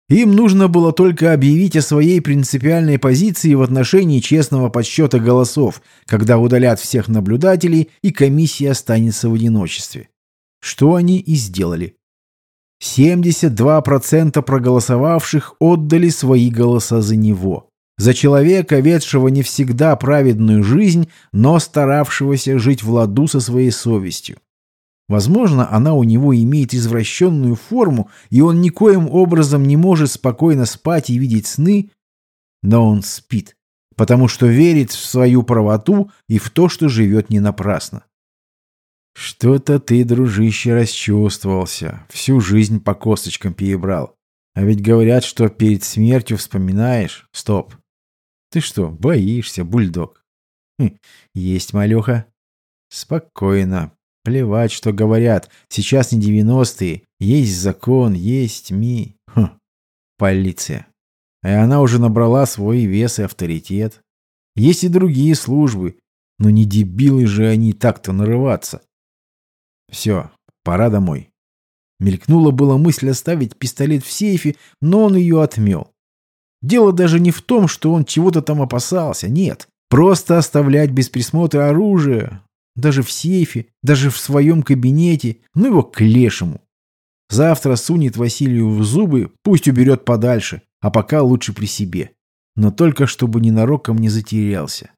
Им нужно было только объявить о своей принципиальной позиции в отношении честного подсчета голосов, когда удалят всех наблюдателей и комиссия останется в одиночестве. Что они и сделали. 72% проголосовавших отдали свои голоса за него. За человека, ведшего не всегда праведную жизнь, но старавшегося жить в ладу со своей совестью. Возможно, она у него имеет извращенную форму, и он никоим образом не может спокойно спать и видеть сны, но он спит, потому что верит в свою правоту и в то, что живет не напрасно. Что-то ты, дружище, расчувствовался, всю жизнь по косточкам перебрал. А ведь говорят, что перед смертью вспоминаешь. Стоп. Ты что, боишься, бульдог? Хм, есть, малеха. Спокойно. Плевать, что говорят. Сейчас не девяностые. Есть закон, есть ми. Хм. Полиция. И она уже набрала свой вес и авторитет. Есть и другие службы. Но не дебилы же они так-то нарываться. Все, пора домой. Мелькнула была мысль оставить пистолет в сейфе, но он ее отмел. Дело даже не в том, что он чего-то там опасался, нет. Просто оставлять без присмотра оружие, даже в сейфе, даже в своем кабинете, ну его к лешему. Завтра сунет Василию в зубы, пусть уберет подальше, а пока лучше при себе. Но только чтобы ненароком не затерялся.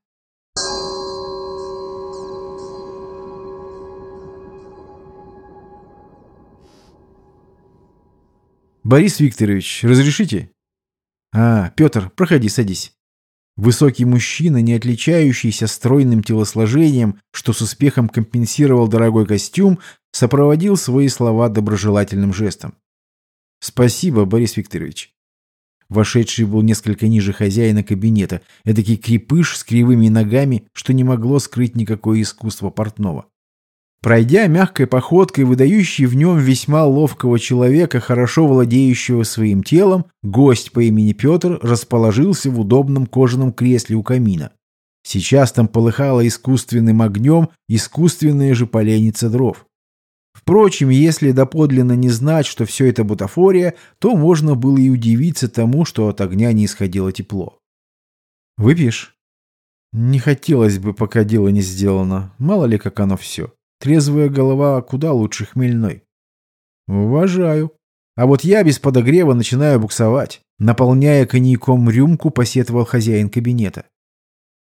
«Борис Викторович, разрешите?» «А, Петр, проходи, садись». Высокий мужчина, не отличающийся стройным телосложением, что с успехом компенсировал дорогой костюм, сопроводил свои слова доброжелательным жестом. «Спасибо, Борис Викторович». Вошедший был несколько ниже хозяина кабинета, эдакий крепыш с кривыми ногами, что не могло скрыть никакое искусство портного. Пройдя мягкой походкой, выдающий в нем весьма ловкого человека, хорошо владеющего своим телом, гость по имени Петр расположился в удобном кожаном кресле у камина. Сейчас там полыхала искусственным огнем искусственная же поленница дров. Впрочем, если доподлинно не знать, что все это бутафория, то можно было и удивиться тому, что от огня не исходило тепло. «Выпьешь?» «Не хотелось бы, пока дело не сделано. Мало ли, как оно все». Трезвая голова куда лучше хмельной. Уважаю. А вот я без подогрева начинаю буксовать. Наполняя коньяком рюмку, посетовал хозяин кабинета.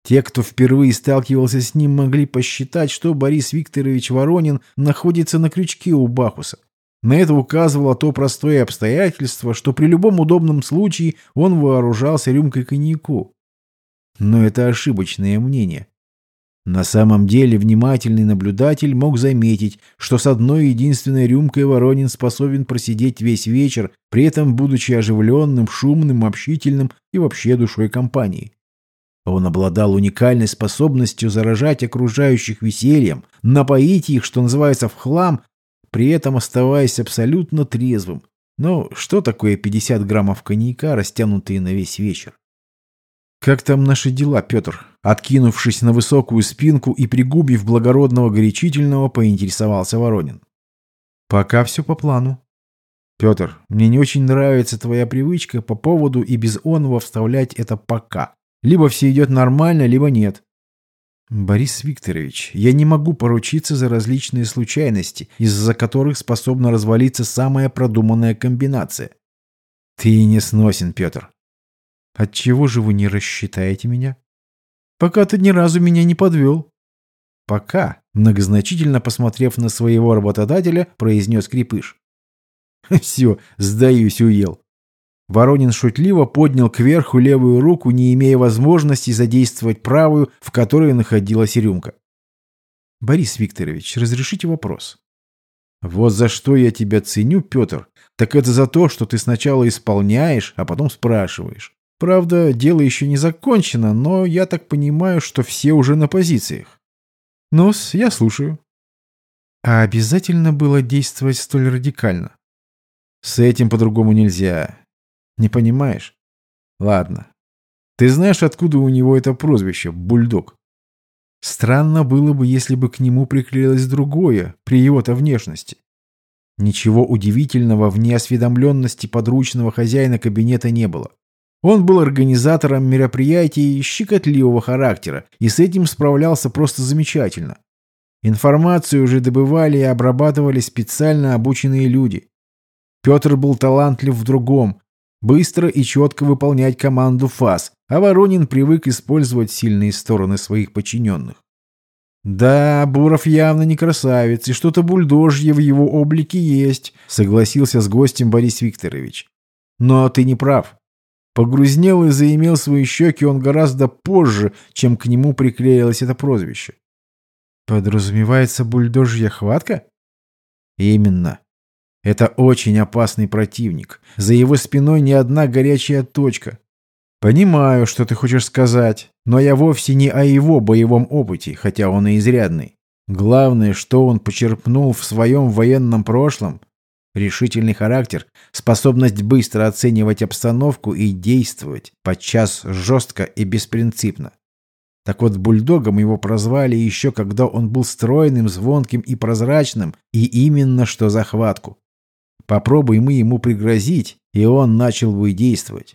Те, кто впервые сталкивался с ним, могли посчитать, что Борис Викторович Воронин находится на крючке у Бахуса. На это указывало то простое обстоятельство, что при любом удобном случае он вооружался рюмкой коньяку. Но это ошибочное мнение. На самом деле внимательный наблюдатель мог заметить, что с одной единственной рюмкой Воронин способен просидеть весь вечер, при этом будучи оживленным, шумным, общительным и вообще душой компании. Он обладал уникальной способностью заражать окружающих весельем, напоить их, что называется, в хлам, при этом оставаясь абсолютно трезвым. Но что такое 50 граммов коньяка, растянутые на весь вечер? «Как там наши дела, Петр?» Откинувшись на высокую спинку и пригубив благородного горячительного, поинтересовался Воронин. «Пока все по плану». «Петр, мне не очень нравится твоя привычка по поводу и без онова вставлять это «пока». Либо все идет нормально, либо нет». «Борис Викторович, я не могу поручиться за различные случайности, из-за которых способна развалиться самая продуманная комбинация». «Ты не сносен, Петр. Отчего же вы не рассчитаете меня? Пока ты ни разу меня не подвел. Пока, многозначительно посмотрев на своего работодателя, произнес Крепыш. Все, сдаюсь, уел. Воронин шутливо поднял кверху левую руку, не имея возможности задействовать правую, в которой находилась рюмка. «Борис Викторович, разрешите вопрос?» «Вот за что я тебя ценю, Петр, так это за то, что ты сначала исполняешь, а потом спрашиваешь. Правда, дело еще не закончено, но я так понимаю, что все уже на позициях. Нос, я слушаю. А обязательно было действовать столь радикально? С этим по-другому нельзя. Не понимаешь? Ладно. Ты знаешь, откуда у него это прозвище «бульдог»? Странно было бы, если бы к нему приклеилось другое, при его-то внешности. Ничего удивительного в неосведомленности подручного хозяина кабинета не было. Он был организатором мероприятий щекотливого характера и с этим справлялся просто замечательно. Информацию уже добывали и обрабатывали специально обученные люди. Петр был талантлив в другом. быстро и четко выполнять команду ФАС, а Воронин привык использовать сильные стороны своих подчиненных. «Да, Буров явно не красавец, и что-то бульдожье в его облике есть», согласился с гостем Борис Викторович. «Но ты не прав. Погрузнел и заимел свои щеки он гораздо позже, чем к нему приклеилось это прозвище». «Подразумевается бульдожья хватка?» «Именно. Это очень опасный противник. За его спиной не одна горячая точка. «Понимаю, что ты хочешь сказать, но я вовсе не о его боевом опыте, хотя он и изрядный. Главное, что он почерпнул в своем военном прошлом – решительный характер, способность быстро оценивать обстановку и действовать, подчас жестко и беспринципно. Так вот, бульдогом его прозвали еще когда он был стройным, звонким и прозрачным, и именно что захватку. Попробуй мы ему пригрозить, и он начал бы действовать.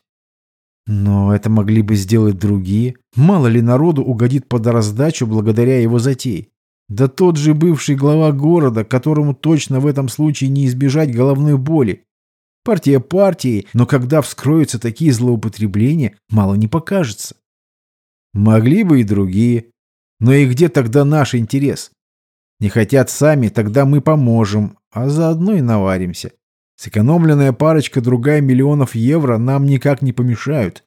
Но это могли бы сделать другие. Мало ли народу угодит под раздачу благодаря его затее. Да тот же бывший глава города, которому точно в этом случае не избежать головной боли. Партия партии, но когда вскроются такие злоупотребления, мало не покажется. Могли бы и другие. Но и где тогда наш интерес? Не хотят сами, тогда мы поможем, а заодно и наваримся. Сэкономленная парочка другая миллионов евро нам никак не помешают.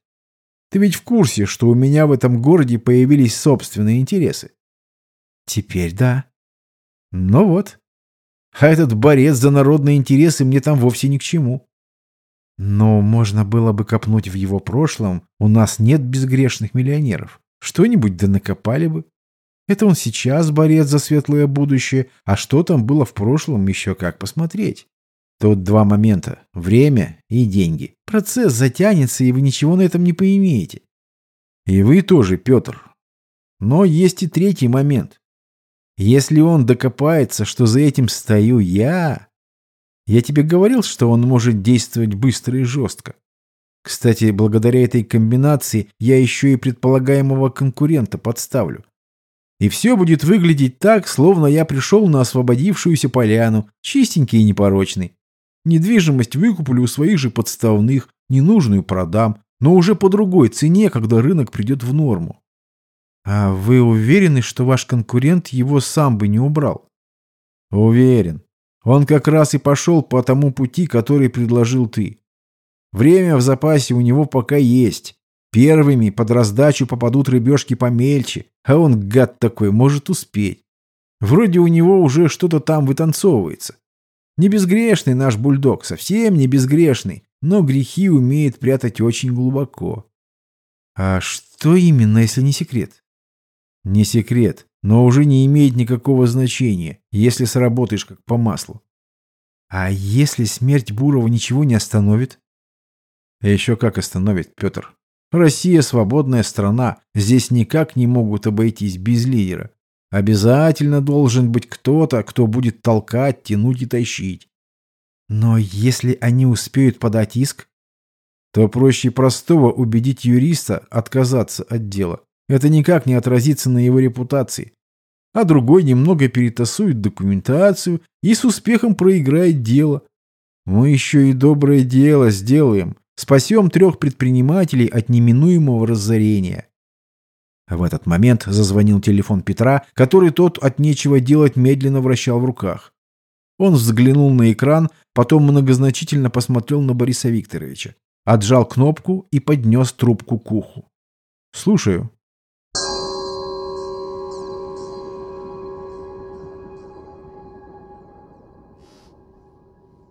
Ты ведь в курсе, что у меня в этом городе появились собственные интересы? Теперь да. Ну вот. А этот борец за народные интересы мне там вовсе ни к чему. Но можно было бы копнуть в его прошлом. У нас нет безгрешных миллионеров. Что-нибудь да накопали бы. Это он сейчас борец за светлое будущее, а что там было в прошлом, еще как посмотреть. Тут два момента – время и деньги. Процесс затянется, и вы ничего на этом не поимеете. И вы тоже, Петр. Но есть и третий момент. Если он докопается, что за этим стою я... Я тебе говорил, что он может действовать быстро и жестко. Кстати, благодаря этой комбинации я еще и предполагаемого конкурента подставлю. И все будет выглядеть так, словно я пришел на освободившуюся поляну, чистенький и непорочный. Недвижимость выкуплю у своих же подставных, ненужную продам, но уже по другой цене, когда рынок придет в норму. А вы уверены, что ваш конкурент его сам бы не убрал? Уверен. Он как раз и пошел по тому пути, который предложил ты. Время в запасе у него пока есть. Первыми под раздачу попадут рыбешки помельче, а он, гад такой, может успеть. Вроде у него уже что-то там вытанцовывается. Не безгрешный наш бульдог, совсем не безгрешный, но грехи умеет прятать очень глубоко. А что именно, если не секрет? Не секрет, но уже не имеет никакого значения, если сработаешь как по маслу. А если смерть Бурова ничего не остановит? А еще как остановит, Петр. Россия свободная страна, здесь никак не могут обойтись без лидера. Обязательно должен быть кто-то, кто будет толкать, тянуть и тащить. Но если они успеют подать иск, то проще простого убедить юриста отказаться от дела. Это никак не отразится на его репутации. А другой немного перетасует документацию и с успехом проиграет дело. Мы еще и доброе дело сделаем. Спасем трех предпринимателей от неминуемого разорения. В этот момент зазвонил телефон Петра, который тот от нечего делать медленно вращал в руках. Он взглянул на экран, потом многозначительно посмотрел на Бориса Викторовича, отжал кнопку и поднес трубку к уху. «Слушаю».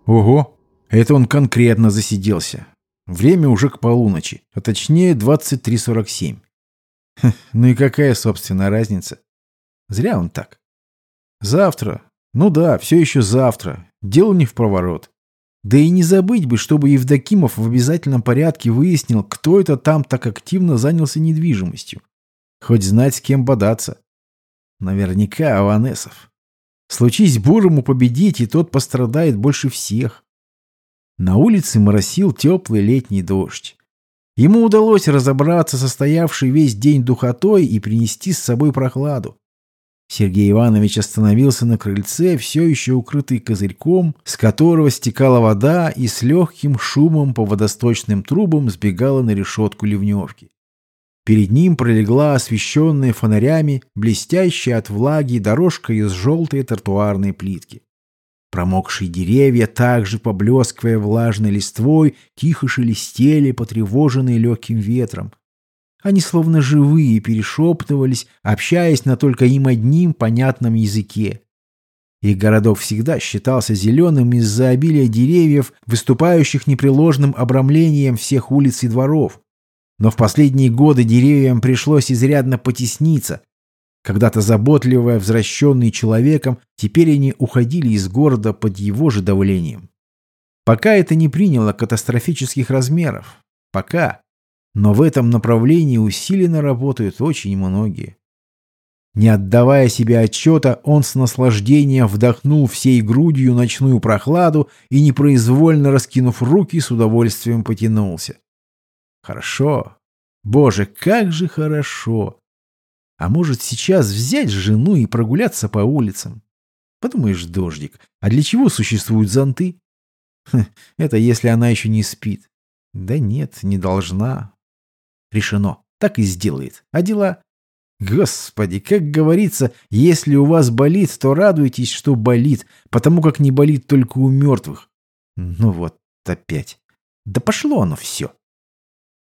Ого, это он конкретно засиделся. Время уже к полуночи, а точнее 23.47. Ну и какая, собственно, разница? Зря он так. Завтра. Ну да, все еще завтра. Дело не в проворот. Да и не забыть бы, чтобы Евдокимов в обязательном порядке выяснил, кто это там так активно занялся недвижимостью. Хоть знать, с кем бодаться. Наверняка Аванесов. Случись Бурому победить, и тот пострадает больше всех. На улице моросил теплый летний дождь. Ему удалось разобраться со стоявшей весь день духотой и принести с собой прохладу. Сергей Иванович остановился на крыльце, все еще укрытый козырьком, с которого стекала вода и с легким шумом по водосточным трубам сбегала на решетку ливневки. Перед ним пролегла освещенная фонарями, блестящая от влаги дорожка из желтой тротуарной плитки. Промокшие деревья, также поблескивая влажной листвой, тихо шелестели, потревоженные легким ветром. Они словно живые перешептывались, общаясь на только им одним понятном языке. Их городок всегда считался зеленым из-за обилия деревьев, выступающих непреложным обрамлением всех улиц и дворов. Но в последние годы деревьям пришлось изрядно потесниться. Когда-то заботливые, возвращенные человеком, теперь они уходили из города под его же давлением. Пока это не приняло катастрофических размеров. Пока. Но в этом направлении усиленно работают очень многие. Не отдавая себе отчета, он с наслаждением вдохнул всей грудью ночную прохладу и, непроизвольно раскинув руки, с удовольствием потянулся. Хорошо. Боже, как же хорошо. А может, сейчас взять жену и прогуляться по улицам? Подумаешь, дождик, а для чего существуют зонты? Хм, это если она еще не спит. Да нет, не должна. Решено. Так и сделает. А дела? Господи, как говорится, если у вас болит, то радуйтесь, что болит, потому как не болит только у мертвых. Ну вот, опять. Да пошло оно все.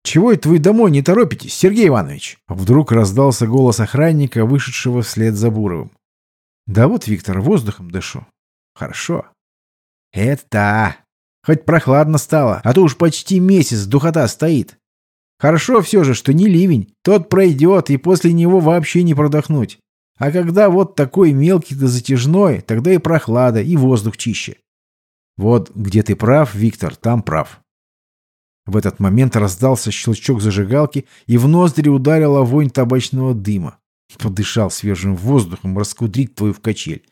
«Чего это вы домой не торопитесь, Сергей Иванович?» Вдруг раздался голос охранника, вышедшего вслед за Буровым. «Да вот, Виктор, воздухом дышу. Хорошо». «Это Хоть прохладно стало, а то уж почти месяц духота стоит. Хорошо все же, что не ливень. Тот пройдет, и после него вообще не продохнуть. А когда вот такой мелкий да затяжной, тогда и прохлада, и воздух чище. Вот где ты прав, Виктор, там прав. В этот момент раздался щелчок зажигалки, и в ноздри ударила вонь табачного дыма. Подышал свежим воздухом, раскудрить твою в качель.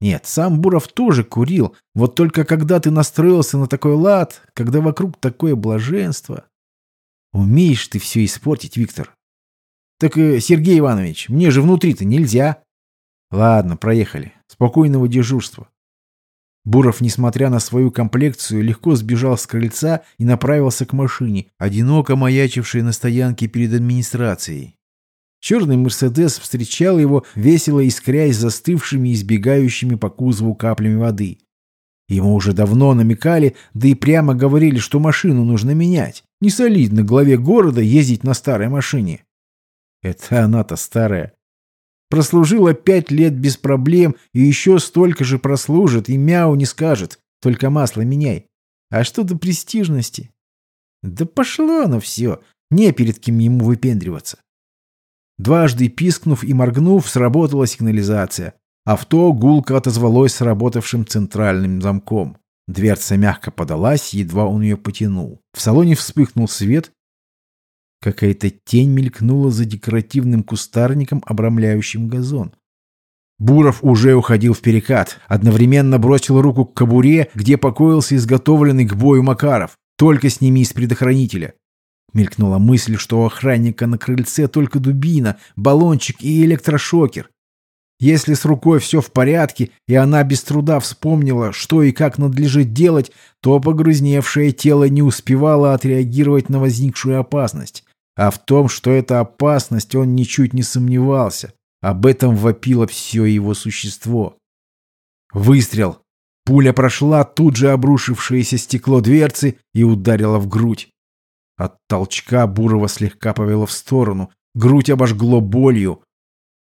Нет, сам Буров тоже курил, вот только когда ты настроился на такой лад, когда вокруг такое блаженство... Умеешь ты все испортить, Виктор. Так, э, Сергей Иванович, мне же внутри-то нельзя. Ладно, проехали. Спокойного дежурства. Буров, несмотря на свою комплекцию, легко сбежал с крыльца и направился к машине, одиноко маячившей на стоянке перед администрацией. Черный «Мерседес» встречал его, весело искрясь застывшими и избегающими по кузову каплями воды. Ему уже давно намекали, да и прямо говорили, что машину нужно менять. Не солидно главе города ездить на старой машине. Это она-то старая. Прослужила пять лет без проблем и еще столько же прослужит, и мяу не скажет, только масло меняй. А что до престижности? Да пошло оно все, не перед кем ему выпендриваться. Дважды пискнув и моргнув, сработала сигнализация. Авто гулко отозвалось сработавшим центральным замком. Дверца мягко подалась, едва он ее потянул. В салоне вспыхнул свет, Какая-то тень мелькнула за декоративным кустарником, обрамляющим газон. Буров уже уходил в перекат, одновременно бросил руку к кобуре, где покоился изготовленный к бою Макаров. Только сними из предохранителя. Мелькнула мысль, что у охранника на крыльце только дубина, баллончик и электрошокер. Если с рукой все в порядке, и она без труда вспомнила, что и как надлежит делать, то погрызневшее тело не успевало отреагировать на возникшую опасность. А в том, что это опасность, он ничуть не сомневался. Об этом вопило все его существо. Выстрел. Пуля прошла тут же обрушившееся стекло дверцы и ударила в грудь. От толчка Бурова слегка повело в сторону. Грудь обожгло болью.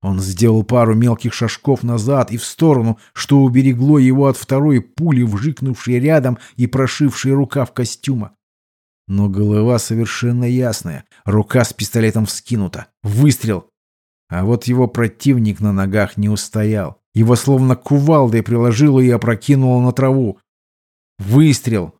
Он сделал пару мелких шажков назад и в сторону, что уберегло его от второй пули, вжикнувшей рядом и прошившей рукав костюма. Но голова совершенно ясная, рука с пистолетом вскинута. Выстрел! А вот его противник на ногах не устоял. Его словно кувалдой приложило и опрокинуло на траву. Выстрел!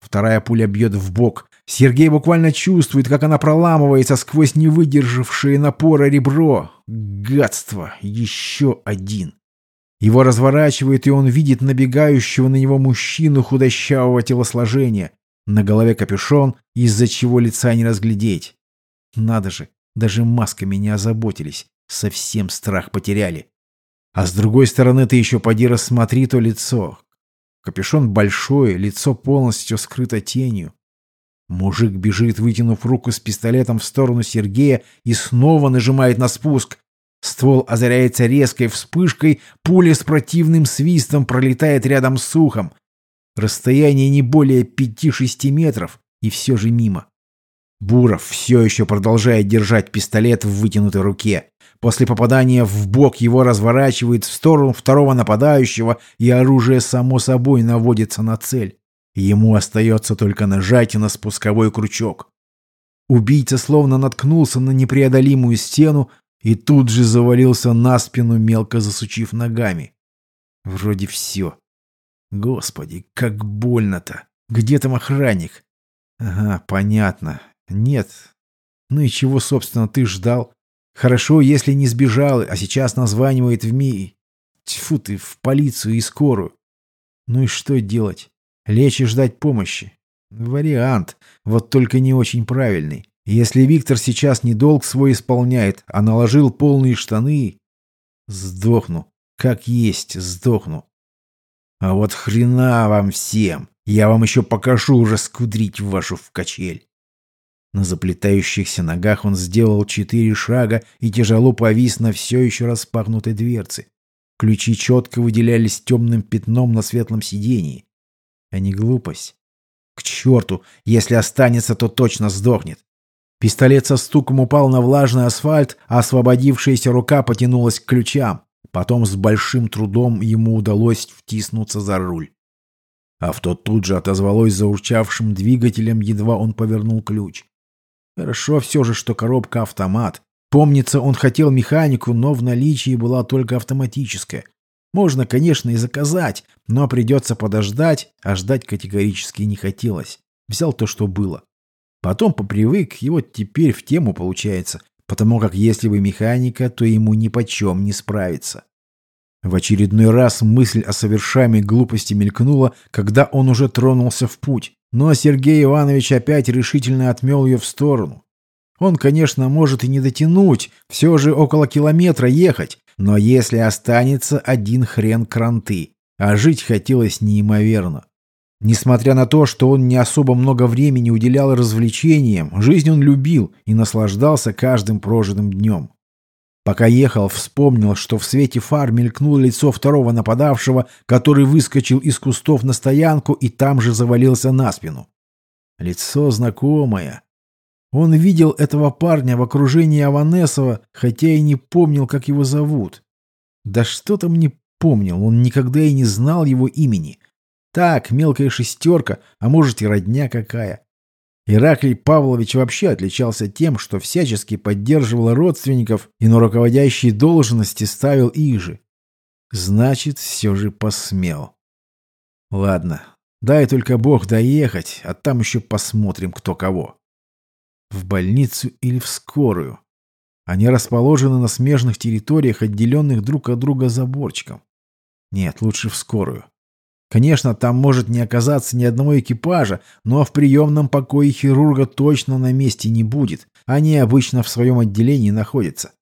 Вторая пуля бьет в бок. Сергей буквально чувствует, как она проламывается сквозь невыдержавшее напора ребро. Гадство! Еще один! Его разворачивает, и он видит набегающего на него мужчину худощавого телосложения. На голове капюшон, из-за чего лица не разглядеть. Надо же, даже масками не озаботились. Совсем страх потеряли. А с другой стороны ты еще поди рассмотри то лицо. Капюшон большой, лицо полностью скрыто тенью. Мужик бежит, вытянув руку с пистолетом в сторону Сергея и снова нажимает на спуск. Ствол озаряется резкой вспышкой, пуля с противным свистом пролетает рядом с ухом. Расстояние не более пяти-шести метров, и все же мимо. Буров все еще продолжает держать пистолет в вытянутой руке. После попадания в бок его разворачивает в сторону второго нападающего, и оружие само собой наводится на цель. Ему остается только нажать на спусковой крючок. Убийца словно наткнулся на непреодолимую стену и тут же завалился на спину, мелко засучив ногами. Вроде все. Господи, как больно-то. Где там охранник? Ага, понятно. Нет. Ну и чего, собственно, ты ждал? Хорошо, если не сбежал, а сейчас названивает в МИ. Тьфу ты, в полицию и скорую. Ну и что делать? Лечь и ждать помощи? Вариант, вот только не очень правильный. Если Виктор сейчас не долг свой исполняет, а наложил полные штаны... Сдохну. Как есть, сдохну. А вот хрена вам всем. Я вам еще покажу уже скудрить вашу в качель. На заплетающихся ногах он сделал четыре шага и тяжело повис на все еще распахнутой дверце. Ключи четко выделялись темным пятном на светлом сидении. А не глупость. К черту, если останется, то точно сдохнет. Пистолет со стуком упал на влажный асфальт, а освободившаяся рука потянулась к ключам. Потом с большим трудом ему удалось втиснуться за руль. Авто тут же отозвалось заурчавшим двигателем, едва он повернул ключ. Хорошо все же, что коробка автомат. Помнится, он хотел механику, но в наличии была только автоматическая. Можно, конечно, и заказать, но придется подождать, а ждать категорически не хотелось. Взял то, что было. Потом попривык, и вот теперь в тему получается, потому как если бы механика, то ему ни почем не справиться. В очередной раз мысль о совершаемой глупости мелькнула, когда он уже тронулся в путь. Но Сергей Иванович опять решительно отмел ее в сторону. Он, конечно, может и не дотянуть, все же около километра ехать, но если останется один хрен кранты, а жить хотелось неимоверно. Несмотря на то, что он не особо много времени уделял развлечениям, жизнь он любил и наслаждался каждым прожитым днем. Пока ехал, вспомнил, что в свете фар мелькнуло лицо второго нападавшего, который выскочил из кустов на стоянку и там же завалился на спину. Лицо знакомое. Он видел этого парня в окружении Аванесова, хотя и не помнил, как его зовут. Да что там не помнил, он никогда и не знал его имени. Так, мелкая шестерка, а может и родня какая. Ираклий Павлович вообще отличался тем, что всячески поддерживал родственников и на руководящие должности ставил их же. Значит, все же посмел. Ладно, дай только Бог доехать, а там еще посмотрим, кто кого. В больницу или в скорую. Они расположены на смежных территориях, отделенных друг от друга заборчиком. Нет, лучше в скорую. Конечно, там может не оказаться ни одного экипажа, но в приемном покое хирурга точно на месте не будет. Они обычно в своем отделении находятся.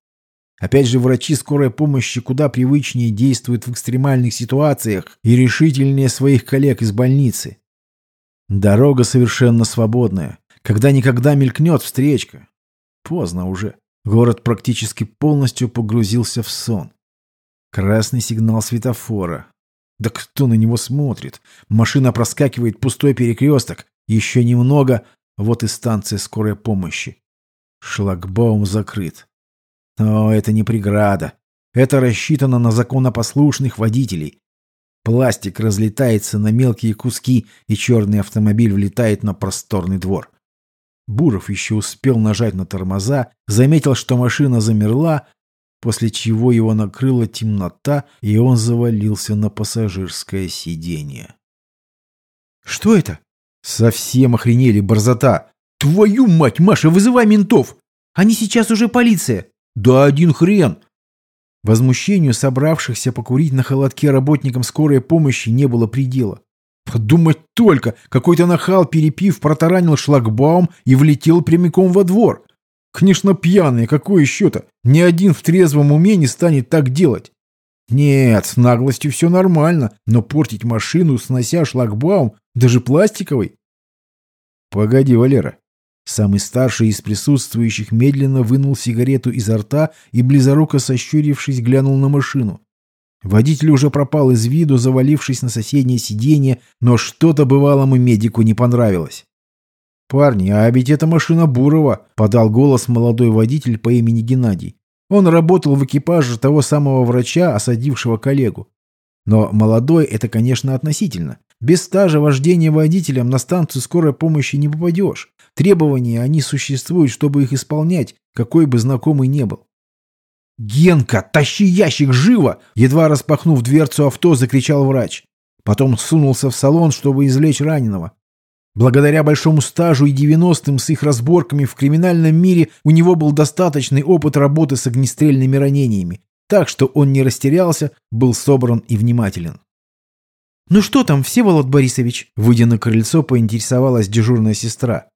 Опять же, врачи скорой помощи куда привычнее действуют в экстремальных ситуациях и решительнее своих коллег из больницы. Дорога совершенно свободная. Когда-никогда мелькнет встречка. Поздно уже. Город практически полностью погрузился в сон. Красный сигнал светофора. Да кто на него смотрит? Машина проскакивает пустой перекресток. Еще немного, вот и станция скорой помощи. Шлагбаум закрыт. Но это не преграда. Это рассчитано на законопослушных водителей. Пластик разлетается на мелкие куски, и черный автомобиль влетает на просторный двор. Буров еще успел нажать на тормоза, заметил, что машина замерла, после чего его накрыла темнота, и он завалился на пассажирское сиденье. «Что это?» «Совсем охренели, борзота!» «Твою мать, Маша, вызывай ментов! Они сейчас уже полиция!» «Да один хрен!» Возмущению собравшихся покурить на холодке работникам скорой помощи не было предела. Подумать только, какой-то нахал, перепив, протаранил шлагбаум и влетел прямиком во двор. Конечно, пьяный, какое еще-то? Ни один в трезвом уме не станет так делать. Нет, с наглостью все нормально, но портить машину, снося шлагбаум, даже пластиковый. Погоди, Валера. Самый старший из присутствующих медленно вынул сигарету изо рта и, близоруко сощурившись, глянул на машину. Водитель уже пропал из виду, завалившись на соседнее сиденье, но что-то бывалому медику не понравилось. «Парни, а ведь это машина Бурова», — подал голос молодой водитель по имени Геннадий. Он работал в экипаже того самого врача, осадившего коллегу. Но молодой – это, конечно, относительно. Без стажа вождения водителем на станцию скорой помощи не попадешь. Требования, они существуют, чтобы их исполнять, какой бы знакомый не был. «Генка, тащи ящик, живо!» Едва распахнув дверцу авто, закричал врач. Потом сунулся в салон, чтобы извлечь раненого. Благодаря большому стажу и 90-м с их разборками в криминальном мире у него был достаточный опыт работы с огнестрельными ранениями, так что он не растерялся, был собран и внимателен. «Ну что там, Всеволод Борисович?» Выйдя на крыльцо, поинтересовалась дежурная сестра.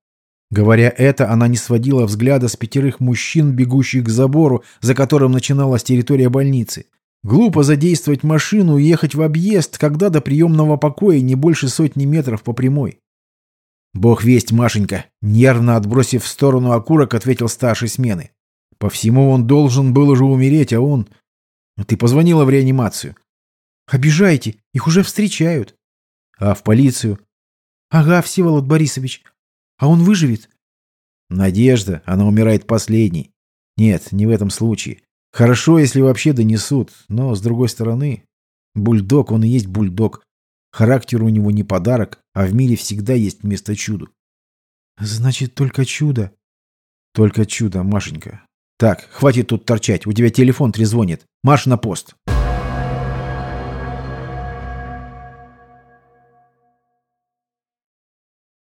Говоря это, она не сводила взгляда с пятерых мужчин, бегущих к забору, за которым начиналась территория больницы. Глупо задействовать машину и ехать в объезд, когда до приемного покоя не больше сотни метров по прямой. «Бог весть, Машенька!» Нервно отбросив в сторону окурок, ответил старший смены. «По всему он должен был уже умереть, а он...» «Ты позвонила в реанимацию?» «Обижаете, их уже встречают». «А в полицию?» «Ага, Всеволод Борисович. А он выживет?» «Надежда, она умирает последней. Нет, не в этом случае. Хорошо, если вообще донесут, но, с другой стороны, бульдог, он и есть бульдог. Характер у него не подарок, а в мире всегда есть место чуду. Значит, только чудо. Только чудо, Машенька. Так, хватит тут торчать, у тебя телефон трезвонит. Маш на пост.